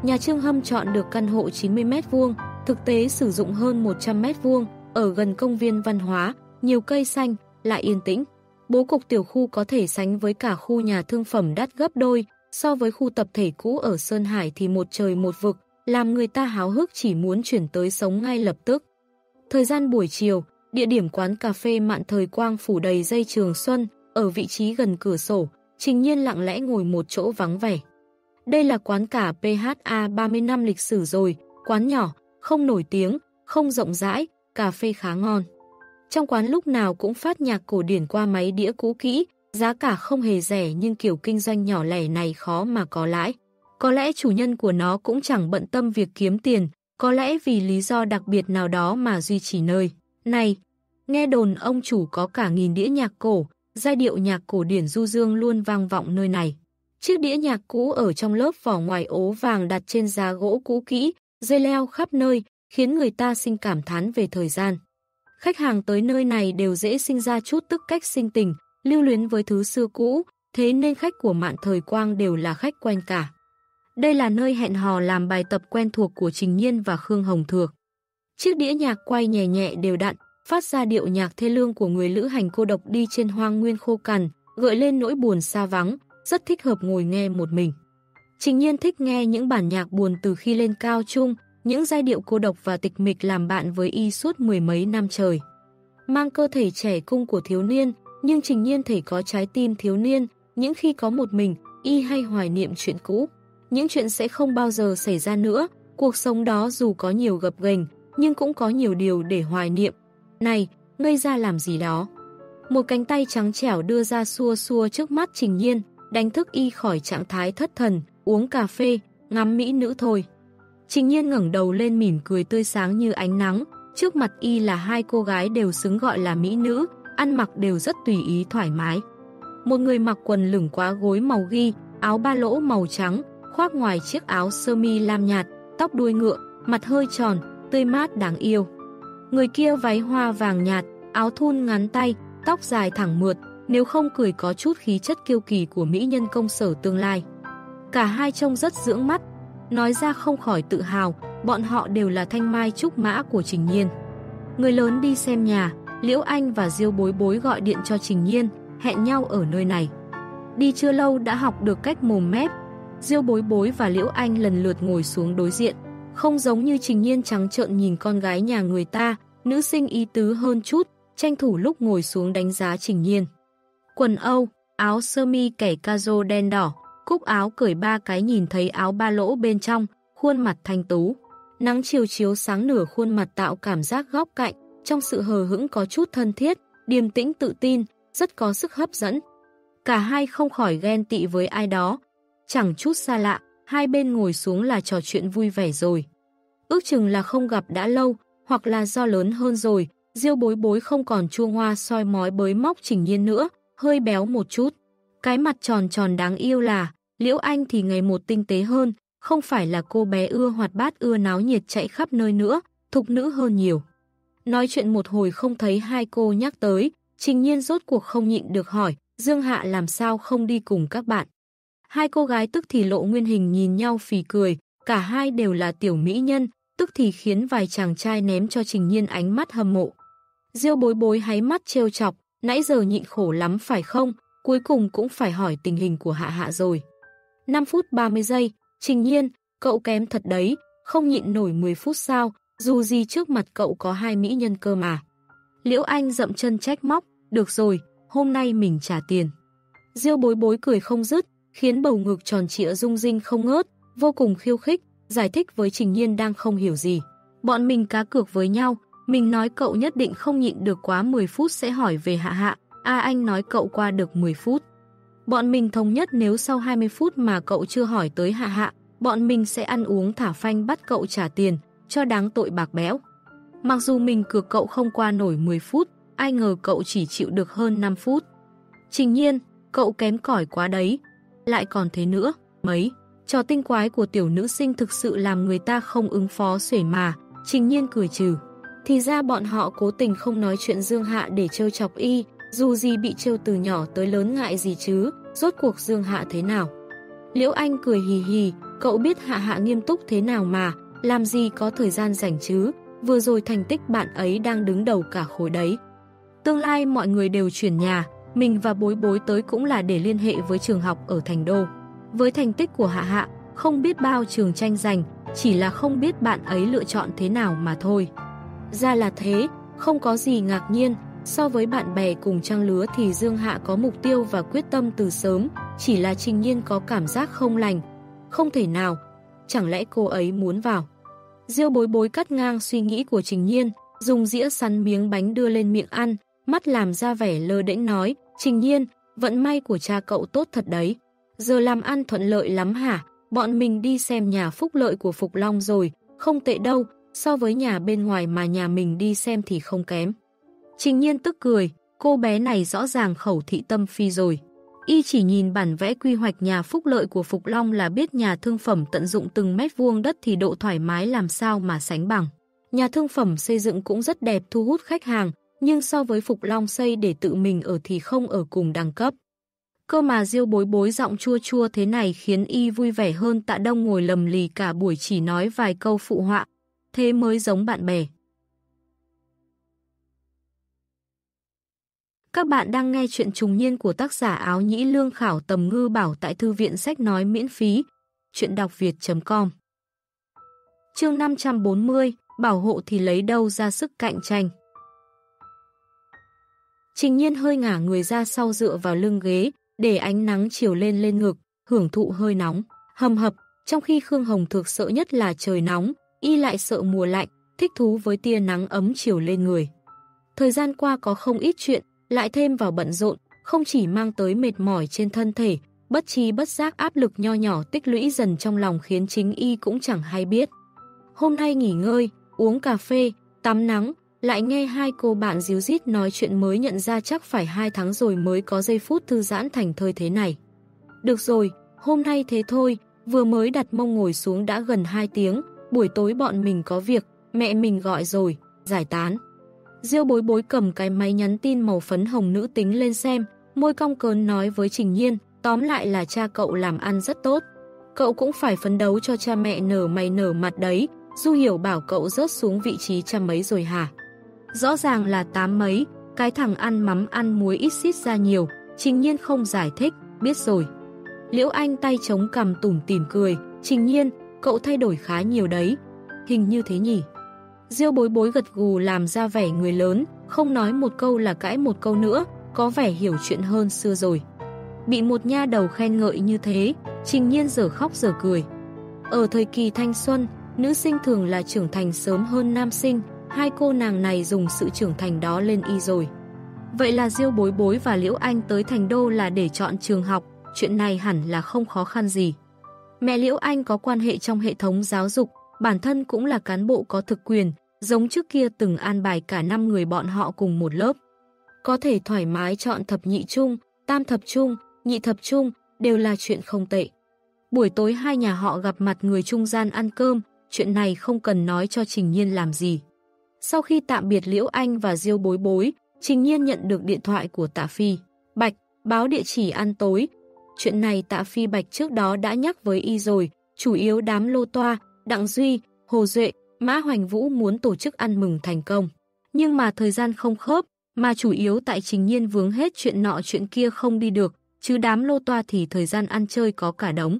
[SPEAKER 1] Nhà Trương Hâm chọn được căn hộ 90m2, thực tế sử dụng hơn 100m2, ở gần công viên văn hóa, nhiều cây xanh, lại yên tĩnh. Bố cục tiểu khu có thể sánh với cả khu nhà thương phẩm đắt gấp đôi, so với khu tập thể cũ ở Sơn Hải thì một trời một vực, làm người ta háo hức chỉ muốn chuyển tới sống ngay lập tức. Thời gian buổi chiều, địa điểm quán cà phê mạn thời quang phủ đầy dây trường xuân, ở vị trí gần cửa sổ, trình nhiên lặng lẽ ngồi một chỗ vắng vẻ. Đây là quán cà PHA 30 năm lịch sử rồi, quán nhỏ, không nổi tiếng, không rộng rãi, cà phê khá ngon. Trong quán lúc nào cũng phát nhạc cổ điển qua máy đĩa cũ kỹ, giá cả không hề rẻ nhưng kiểu kinh doanh nhỏ lẻ này khó mà có lãi. Có lẽ chủ nhân của nó cũng chẳng bận tâm việc kiếm tiền, có lẽ vì lý do đặc biệt nào đó mà duy trì nơi. Này, nghe đồn ông chủ có cả nghìn đĩa nhạc cổ, giai điệu nhạc cổ điển du dương luôn vang vọng nơi này. Chiếc đĩa nhạc cũ ở trong lớp vỏ ngoài ố vàng đặt trên giá gỗ cũ kỹ, dây leo khắp nơi, khiến người ta sinh cảm thán về thời gian. Khách hàng tới nơi này đều dễ sinh ra chút tức cách sinh tình, lưu luyến với thứ xưa cũ, thế nên khách của mạn thời quang đều là khách quen cả. Đây là nơi hẹn hò làm bài tập quen thuộc của Trình Nhiên và Khương Hồng Thược. Chiếc đĩa nhạc quay nhẹ nhẹ đều đặn, phát ra điệu nhạc thê lương của người lữ hành cô độc đi trên hoang nguyên khô cằn, gợi lên nỗi buồn xa vắng, rất thích hợp ngồi nghe một mình. Trình Nhiên thích nghe những bản nhạc buồn từ khi lên cao trung, những giai điệu cô độc và tịch mịch làm bạn với y suốt mười mấy năm trời. Mang cơ thể trẻ cung của thiếu niên, nhưng Trình Nhiên thể có trái tim thiếu niên, những khi có một mình, y hay hoài niệm chuyện cũ. Những chuyện sẽ không bao giờ xảy ra nữa, cuộc sống đó dù có nhiều gập ghềnh, nhưng cũng có nhiều điều để hoài niệm. Này, ngây ra làm gì đó? Một cánh tay trắng trẻo đưa ra xua xua trước mắt Trình Nhiên, đánh thức y khỏi trạng thái thất thần, uống cà phê, ngắm mỹ nữ thôi. Trình nhiên ngẩng đầu lên mỉm cười tươi sáng như ánh nắng, trước mặt y là hai cô gái đều xứng gọi là mỹ nữ, ăn mặc đều rất tùy ý thoải mái. Một người mặc quần lửng quá gối màu ghi, áo ba lỗ màu trắng, khoác ngoài chiếc áo sơ mi lam nhạt, tóc đuôi ngựa, mặt hơi tròn, tươi mát đáng yêu. Người kia váy hoa vàng nhạt, áo thun ngắn tay, tóc dài thẳng mượt, nếu không cười có chút khí chất kiêu kỳ của mỹ nhân công sở tương lai. Cả hai trông rất dưỡng mắt, nói ra không khỏi tự hào, bọn họ đều là thanh mai trúc mã của Trình Nhiên. Người lớn đi xem nhà, Liễu Anh và Diêu Bối Bối gọi điện cho Trình Nhiên, hẹn nhau ở nơi này. Đi chưa lâu đã học được cách mồm mép, Diêu Bối Bối và Liễu Anh lần lượt ngồi xuống đối diện, không giống như Trình Nhiên trắng trợn nhìn con gái nhà người ta, nữ sinh ý tứ hơn chút, tranh thủ lúc ngồi xuống đánh giá Trình Nhiên. Quần Âu, áo sơ mi kẻ cazo đen đỏ, cúc áo cởi ba cái nhìn thấy áo ba lỗ bên trong, khuôn mặt thanh tú. Nắng chiều chiếu sáng nửa khuôn mặt tạo cảm giác góc cạnh, trong sự hờ hững có chút thân thiết, điềm tĩnh tự tin, rất có sức hấp dẫn. Cả hai không khỏi ghen tị với ai đó. Chẳng chút xa lạ, hai bên ngồi xuống là trò chuyện vui vẻ rồi. Ước chừng là không gặp đã lâu, hoặc là do lớn hơn rồi, Diêu bối bối không còn chua hoa soi mói bới móc trình nhiên nữa, hơi béo một chút. Cái mặt tròn tròn đáng yêu là, Liễu Anh thì ngày một tinh tế hơn, không phải là cô bé ưa hoạt bát ưa náo nhiệt chạy khắp nơi nữa, thục nữ hơn nhiều. Nói chuyện một hồi không thấy hai cô nhắc tới, trình nhiên rốt cuộc không nhịn được hỏi, Dương Hạ làm sao không đi cùng các bạn. Hai cô gái tức thì lộ nguyên hình nhìn nhau phì cười, cả hai đều là tiểu mỹ nhân, tức thì khiến vài chàng trai ném cho trình nhiên ánh mắt hâm mộ. Diêu bối bối háy mắt trêu chọc, nãy giờ nhịn khổ lắm phải không, cuối cùng cũng phải hỏi tình hình của hạ hạ rồi. 5 phút 30 giây, trình nhiên, cậu kém thật đấy, không nhịn nổi 10 phút sao, dù gì trước mặt cậu có hai mỹ nhân cơ mà. Liễu Anh dậm chân trách móc, được rồi, hôm nay mình trả tiền. Diêu bối bối cười không dứt, khiến bầu ngực tròn trịa rung rinh không ngớt, vô cùng khiêu khích, giải thích với Trình Nhiên đang không hiểu gì. Bọn mình cá cược với nhau, mình nói cậu nhất định không nhịn được quá 10 phút sẽ hỏi về hạ hạ, a anh nói cậu qua được 10 phút. Bọn mình thống nhất nếu sau 20 phút mà cậu chưa hỏi tới hạ hạ, bọn mình sẽ ăn uống thả phanh bắt cậu trả tiền, cho đáng tội bạc béo. Mặc dù mình cược cậu không qua nổi 10 phút, ai ngờ cậu chỉ chịu được hơn 5 phút. Trình nhiên, cậu kém cỏi quá đấy. Lại còn thế nữa, mấy. Trò tinh quái của tiểu nữ sinh thực sự làm người ta không ứng phó xuể mà, trình nhiên cười trừ. Thì ra bọn họ cố tình không nói chuyện Dương Hạ để trêu chọc y, dù gì bị trêu từ nhỏ tới lớn ngại gì chứ, rốt cuộc Dương Hạ thế nào. Liễu Anh cười hì hì, cậu biết Hạ Hạ nghiêm túc thế nào mà, làm gì có thời gian rảnh chứ, vừa rồi thành tích bạn ấy đang đứng đầu cả khối đấy. Tương lai mọi người đều chuyển nhà, mình và bối bối tới cũng là để liên hệ với trường học ở Thành Đô. Với thành tích của Hạ Hạ, không biết bao trường tranh giành, chỉ là không biết bạn ấy lựa chọn thế nào mà thôi. Ra là thế, không có gì ngạc nhiên, so với bạn bè cùng trang lứa thì Dương Hạ có mục tiêu và quyết tâm từ sớm, chỉ là Trình Nhiên có cảm giác không lành. Không thể nào, chẳng lẽ cô ấy muốn vào. Diêu bối bối cắt ngang suy nghĩ của Trình Nhiên, dùng dĩa sắn miếng bánh đưa lên miệng ăn, mắt làm ra vẻ lơ đễnh nói, Trình Nhiên, vận may của cha cậu tốt thật đấy. Giờ làm ăn thuận lợi lắm hả? Bọn mình đi xem nhà phúc lợi của Phục Long rồi, không tệ đâu, so với nhà bên ngoài mà nhà mình đi xem thì không kém. Trình nhiên tức cười, cô bé này rõ ràng khẩu thị tâm phi rồi. Y chỉ nhìn bản vẽ quy hoạch nhà phúc lợi của Phục Long là biết nhà thương phẩm tận dụng từng mét vuông đất thì độ thoải mái làm sao mà sánh bằng. Nhà thương phẩm xây dựng cũng rất đẹp thu hút khách hàng, nhưng so với Phục Long xây để tự mình ở thì không ở cùng đẳng cấp. Cơ mà diêu bối bối giọng chua chua thế này khiến y vui vẻ hơn tạ đông ngồi lầm lì cả buổi chỉ nói vài câu phụ họa, thế mới giống bạn bè. Các bạn đang nghe chuyện trùng niên của tác giả áo nhĩ lương khảo tầm ngư bảo tại thư viện sách nói miễn phí. Chuyện đọc việt.com Chương 540 Bảo hộ thì lấy đâu ra sức cạnh tranh Trình nhiên hơi ngả người ra sau dựa vào lưng ghế, để ánh nắng chiều lên lên ngực, hưởng thụ hơi nóng, hầm hập, trong khi Khương Hồng thực sợ nhất là trời nóng, y lại sợ mùa lạnh, thích thú với tia nắng ấm chiều lên người. Thời gian qua có không ít chuyện, lại thêm vào bận rộn, không chỉ mang tới mệt mỏi trên thân thể, bất trí bất giác áp lực nho nhỏ tích lũy dần trong lòng khiến chính y cũng chẳng hay biết. Hôm nay nghỉ ngơi, uống cà phê, tắm nắng, lại nghe hai cô bạn díu dít nói chuyện mới nhận ra chắc phải hai tháng rồi mới có giây phút thư giãn thành thơi thế này. Được rồi, hôm nay thế thôi, vừa mới đặt mông ngồi xuống đã gần 2 tiếng, buổi tối bọn mình có việc, mẹ mình gọi rồi, giải tán. Diêu bối bối cầm cái máy nhắn tin màu phấn hồng nữ tính lên xem, môi cong cớn nói với Trình Nhiên, tóm lại là cha cậu làm ăn rất tốt. Cậu cũng phải phấn đấu cho cha mẹ nở mày nở mặt đấy, Du Hiểu bảo cậu rớt xuống vị trí trăm mấy rồi hả? Rõ ràng là tám mấy, cái thằng ăn mắm ăn muối ít xít ra nhiều, Trình Nhiên không giải thích, biết rồi. Liễu Anh tay chống cầm tủm tỉm cười, Trình Nhiên, cậu thay đổi khá nhiều đấy. Hình như thế nhỉ? Diêu bối bối gật gù làm ra vẻ người lớn, không nói một câu là cãi một câu nữa, có vẻ hiểu chuyện hơn xưa rồi. Bị một nha đầu khen ngợi như thế, Trình Nhiên giờ khóc giờ cười. Ở thời kỳ thanh xuân, nữ sinh thường là trưởng thành sớm hơn nam sinh, hai cô nàng này dùng sự trưởng thành đó lên y rồi. Vậy là Diêu Bối Bối và Liễu Anh tới Thành Đô là để chọn trường học, chuyện này hẳn là không khó khăn gì. Mẹ Liễu Anh có quan hệ trong hệ thống giáo dục, bản thân cũng là cán bộ có thực quyền, giống trước kia từng an bài cả 5 người bọn họ cùng một lớp. Có thể thoải mái chọn thập nhị chung, tam thập chung, nhị thập chung, đều là chuyện không tệ. Buổi tối hai nhà họ gặp mặt người trung gian ăn cơm, chuyện này không cần nói cho Trình Nhiên làm gì. Sau khi tạm biệt Liễu Anh và Diêu bối bối, Trình Nhiên nhận được điện thoại của Tạ Phi. Bạch, báo địa chỉ ăn tối. Chuyện này Tạ Phi Bạch trước đó đã nhắc với y rồi, chủ yếu đám lô toa, Đặng Duy, Hồ Duệ, Mã Hoành Vũ muốn tổ chức ăn mừng thành công. Nhưng mà thời gian không khớp, mà chủ yếu tại Trình Nhiên vướng hết chuyện nọ chuyện kia không đi được, chứ đám lô toa thì thời gian ăn chơi có cả đống.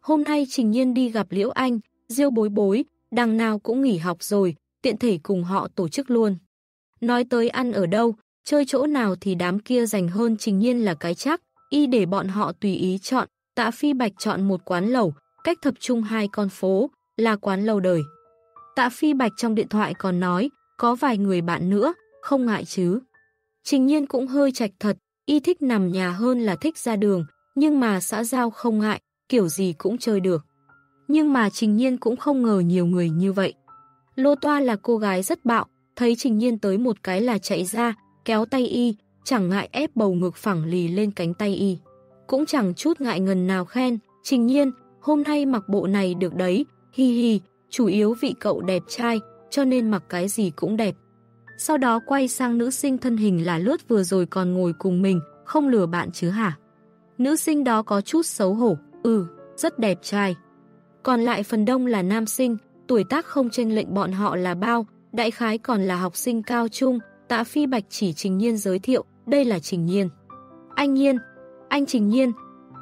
[SPEAKER 1] Hôm nay Trình Nhiên đi gặp Liễu Anh, Diêu bối bối, đằng nào cũng nghỉ học rồi, tiện thể cùng họ tổ chức luôn. Nói tới ăn ở đâu, chơi chỗ nào thì đám kia dành hơn Trình Nhiên là cái chắc, y để bọn họ tùy ý chọn, tạ phi bạch chọn một quán lẩu, cách thập trung hai con phố, là quán lâu đời. Tạ phi bạch trong điện thoại còn nói, có vài người bạn nữa, không ngại chứ. Trình Nhiên cũng hơi chạch thật, y thích nằm nhà hơn là thích ra đường, nhưng mà xã giao không ngại, kiểu gì cũng chơi được. Nhưng mà Trình Nhiên cũng không ngờ nhiều người như vậy. Lô Toa là cô gái rất bạo, thấy Trình Nhiên tới một cái là chạy ra, kéo tay y, chẳng ngại ép bầu ngực phẳng lì lên cánh tay y. Cũng chẳng chút ngại ngần nào khen, Trình Nhiên, hôm nay mặc bộ này được đấy, hi hi, chủ yếu vị cậu đẹp trai, cho nên mặc cái gì cũng đẹp. Sau đó quay sang nữ sinh thân hình là lướt vừa rồi còn ngồi cùng mình, không lừa bạn chứ hả? Nữ sinh đó có chút xấu hổ, ừ, rất đẹp trai. Còn lại phần đông là nam sinh, tuổi tác không trên lệnh bọn họ là bao, đại khái còn là học sinh cao trung, tạ phi bạch chỉ Trình Nhiên giới thiệu, đây là Trình Nhiên. Anh Nhiên, anh Trình Nhiên,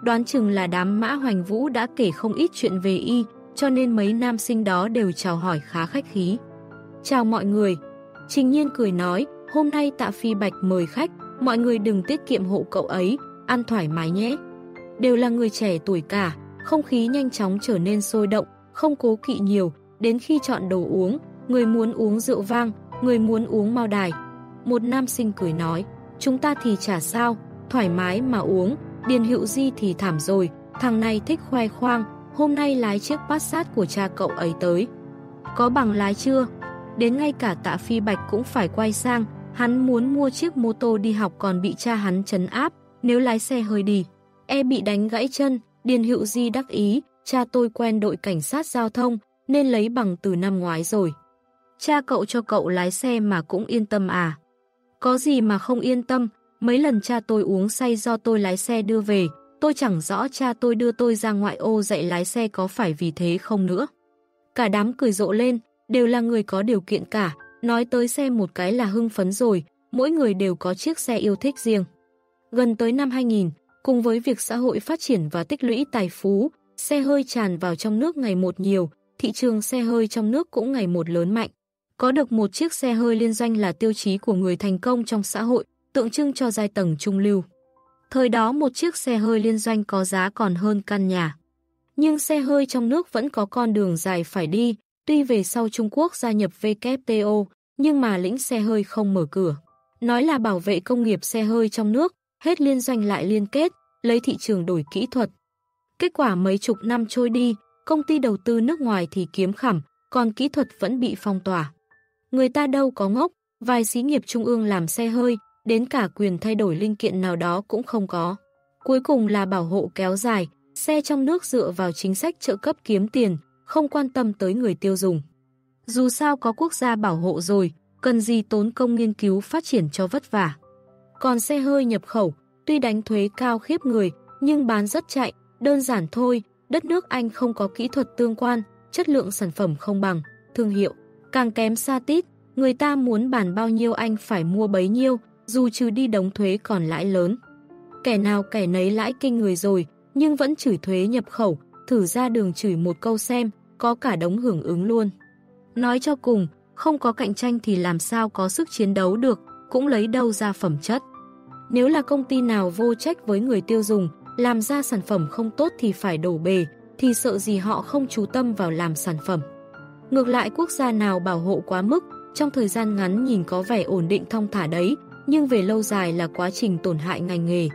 [SPEAKER 1] đoán chừng là đám mã hoành vũ đã kể không ít chuyện về y, cho nên mấy nam sinh đó đều chào hỏi khá khách khí. Chào mọi người, Trình Nhiên cười nói, hôm nay tạ phi bạch mời khách, mọi người đừng tiết kiệm hộ cậu ấy, ăn thoải mái nhé. Đều là người trẻ tuổi cả, không khí nhanh chóng trở nên sôi động, không cố kỵ nhiều, đến khi chọn đồ uống, người muốn uống rượu vang, người muốn uống mao đài. Một nam sinh cười nói, chúng ta thì chả sao, thoải mái mà uống, Điền Hữu Di thì thảm rồi, thằng này thích khoe khoang, hôm nay lái chiếc Passat của cha cậu ấy tới. Có bằng lái chưa? Đến ngay cả tạ phi bạch cũng phải quay sang, hắn muốn mua chiếc mô tô đi học còn bị cha hắn chấn áp, nếu lái xe hơi đi. E bị đánh gãy chân, Điền Hữu Di đắc ý, cha tôi quen đội cảnh sát giao thông, nên lấy bằng từ năm ngoái rồi. Cha cậu cho cậu lái xe mà cũng yên tâm à? Có gì mà không yên tâm, mấy lần cha tôi uống say do tôi lái xe đưa về, tôi chẳng rõ cha tôi đưa tôi ra ngoại ô dạy lái xe có phải vì thế không nữa. Cả đám cười rộ lên, đều là người có điều kiện cả, nói tới xe một cái là hưng phấn rồi, mỗi người đều có chiếc xe yêu thích riêng. Gần tới năm 2000, cùng với việc xã hội phát triển và tích lũy tài phú, xe hơi tràn vào trong nước ngày một nhiều, thị trường xe hơi trong nước cũng ngày một lớn mạnh. Có được một chiếc xe hơi liên doanh là tiêu chí của người thành công trong xã hội, tượng trưng cho giai tầng trung lưu. Thời đó một chiếc xe hơi liên doanh có giá còn hơn căn nhà. Nhưng xe hơi trong nước vẫn có con đường dài phải đi, tuy về sau Trung Quốc gia nhập WTO, nhưng mà lĩnh xe hơi không mở cửa. Nói là bảo vệ công nghiệp xe hơi trong nước, hết liên doanh lại liên kết, lấy thị trường đổi kỹ thuật. Kết quả mấy chục năm trôi đi, công ty đầu tư nước ngoài thì kiếm khẩm, còn kỹ thuật vẫn bị phong tỏa. Người ta đâu có ngốc, vài xí nghiệp trung ương làm xe hơi, đến cả quyền thay đổi linh kiện nào đó cũng không có. Cuối cùng là bảo hộ kéo dài, xe trong nước dựa vào chính sách trợ cấp kiếm tiền, không quan tâm tới người tiêu dùng. Dù sao có quốc gia bảo hộ rồi, cần gì tốn công nghiên cứu phát triển cho vất vả. Còn xe hơi nhập khẩu, tuy đánh thuế cao khiếp người, nhưng bán rất chạy, đơn giản thôi, đất nước Anh không có kỹ thuật tương quan, chất lượng sản phẩm không bằng, thương hiệu, càng kém xa tít, người ta muốn bàn bao nhiêu anh phải mua bấy nhiêu, dù trừ đi đóng thuế còn lãi lớn. Kẻ nào kẻ nấy lãi kinh người rồi, nhưng vẫn chửi thuế nhập khẩu, thử ra đường chửi một câu xem, có cả đống hưởng ứng luôn. Nói cho cùng, không có cạnh tranh thì làm sao có sức chiến đấu được, cũng lấy đâu ra phẩm chất. Nếu là công ty nào vô trách với người tiêu dùng, làm ra sản phẩm không tốt thì phải đổ bề, thì sợ gì họ không chú tâm vào làm sản phẩm. Ngược lại quốc gia nào bảo hộ quá mức, trong thời gian ngắn nhìn có vẻ ổn định thong thả đấy, nhưng về lâu dài là quá trình tổn hại ngành nghề.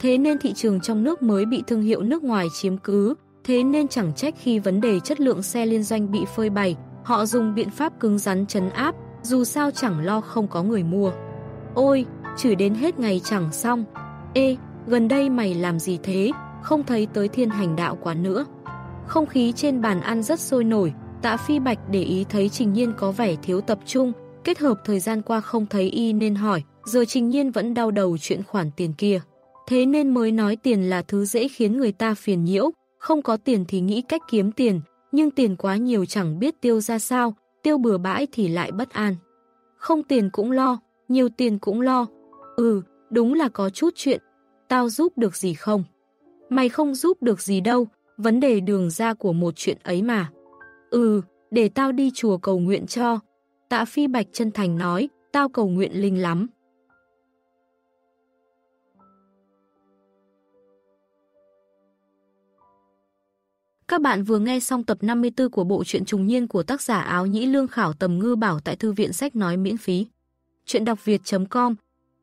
[SPEAKER 1] Thế nên thị trường trong nước mới bị thương hiệu nước ngoài chiếm cứ, thế nên chẳng trách khi vấn đề chất lượng xe liên doanh bị phơi bày, Họ dùng biện pháp cứng rắn chấn áp, dù sao chẳng lo không có người mua. Ôi, chửi đến hết ngày chẳng xong. Ê, gần đây mày làm gì thế, không thấy tới thiên hành đạo quán nữa. Không khí trên bàn ăn rất sôi nổi, tạ phi bạch để ý thấy Trình Nhiên có vẻ thiếu tập trung, kết hợp thời gian qua không thấy y nên hỏi, giờ Trình Nhiên vẫn đau đầu chuyện khoản tiền kia. Thế nên mới nói tiền là thứ dễ khiến người ta phiền nhiễu, không có tiền thì nghĩ cách kiếm tiền, nhưng tiền quá nhiều chẳng biết tiêu ra sao, tiêu bừa bãi thì lại bất an. Không tiền cũng lo, nhiều tiền cũng lo. Ừ, đúng là có chút chuyện. Tao giúp được gì không? Mày không giúp được gì đâu, vấn đề đường ra của một chuyện ấy mà. Ừ, để tao đi chùa cầu nguyện cho. Tạ Phi Bạch chân thành nói, tao cầu nguyện linh lắm. Các bạn vừa nghe xong tập 54 của bộ truyện trùng niên của tác giả áo nhĩ lương khảo tầm ngư bảo tại thư viện sách nói miễn phí. Chuyện đọc việt.com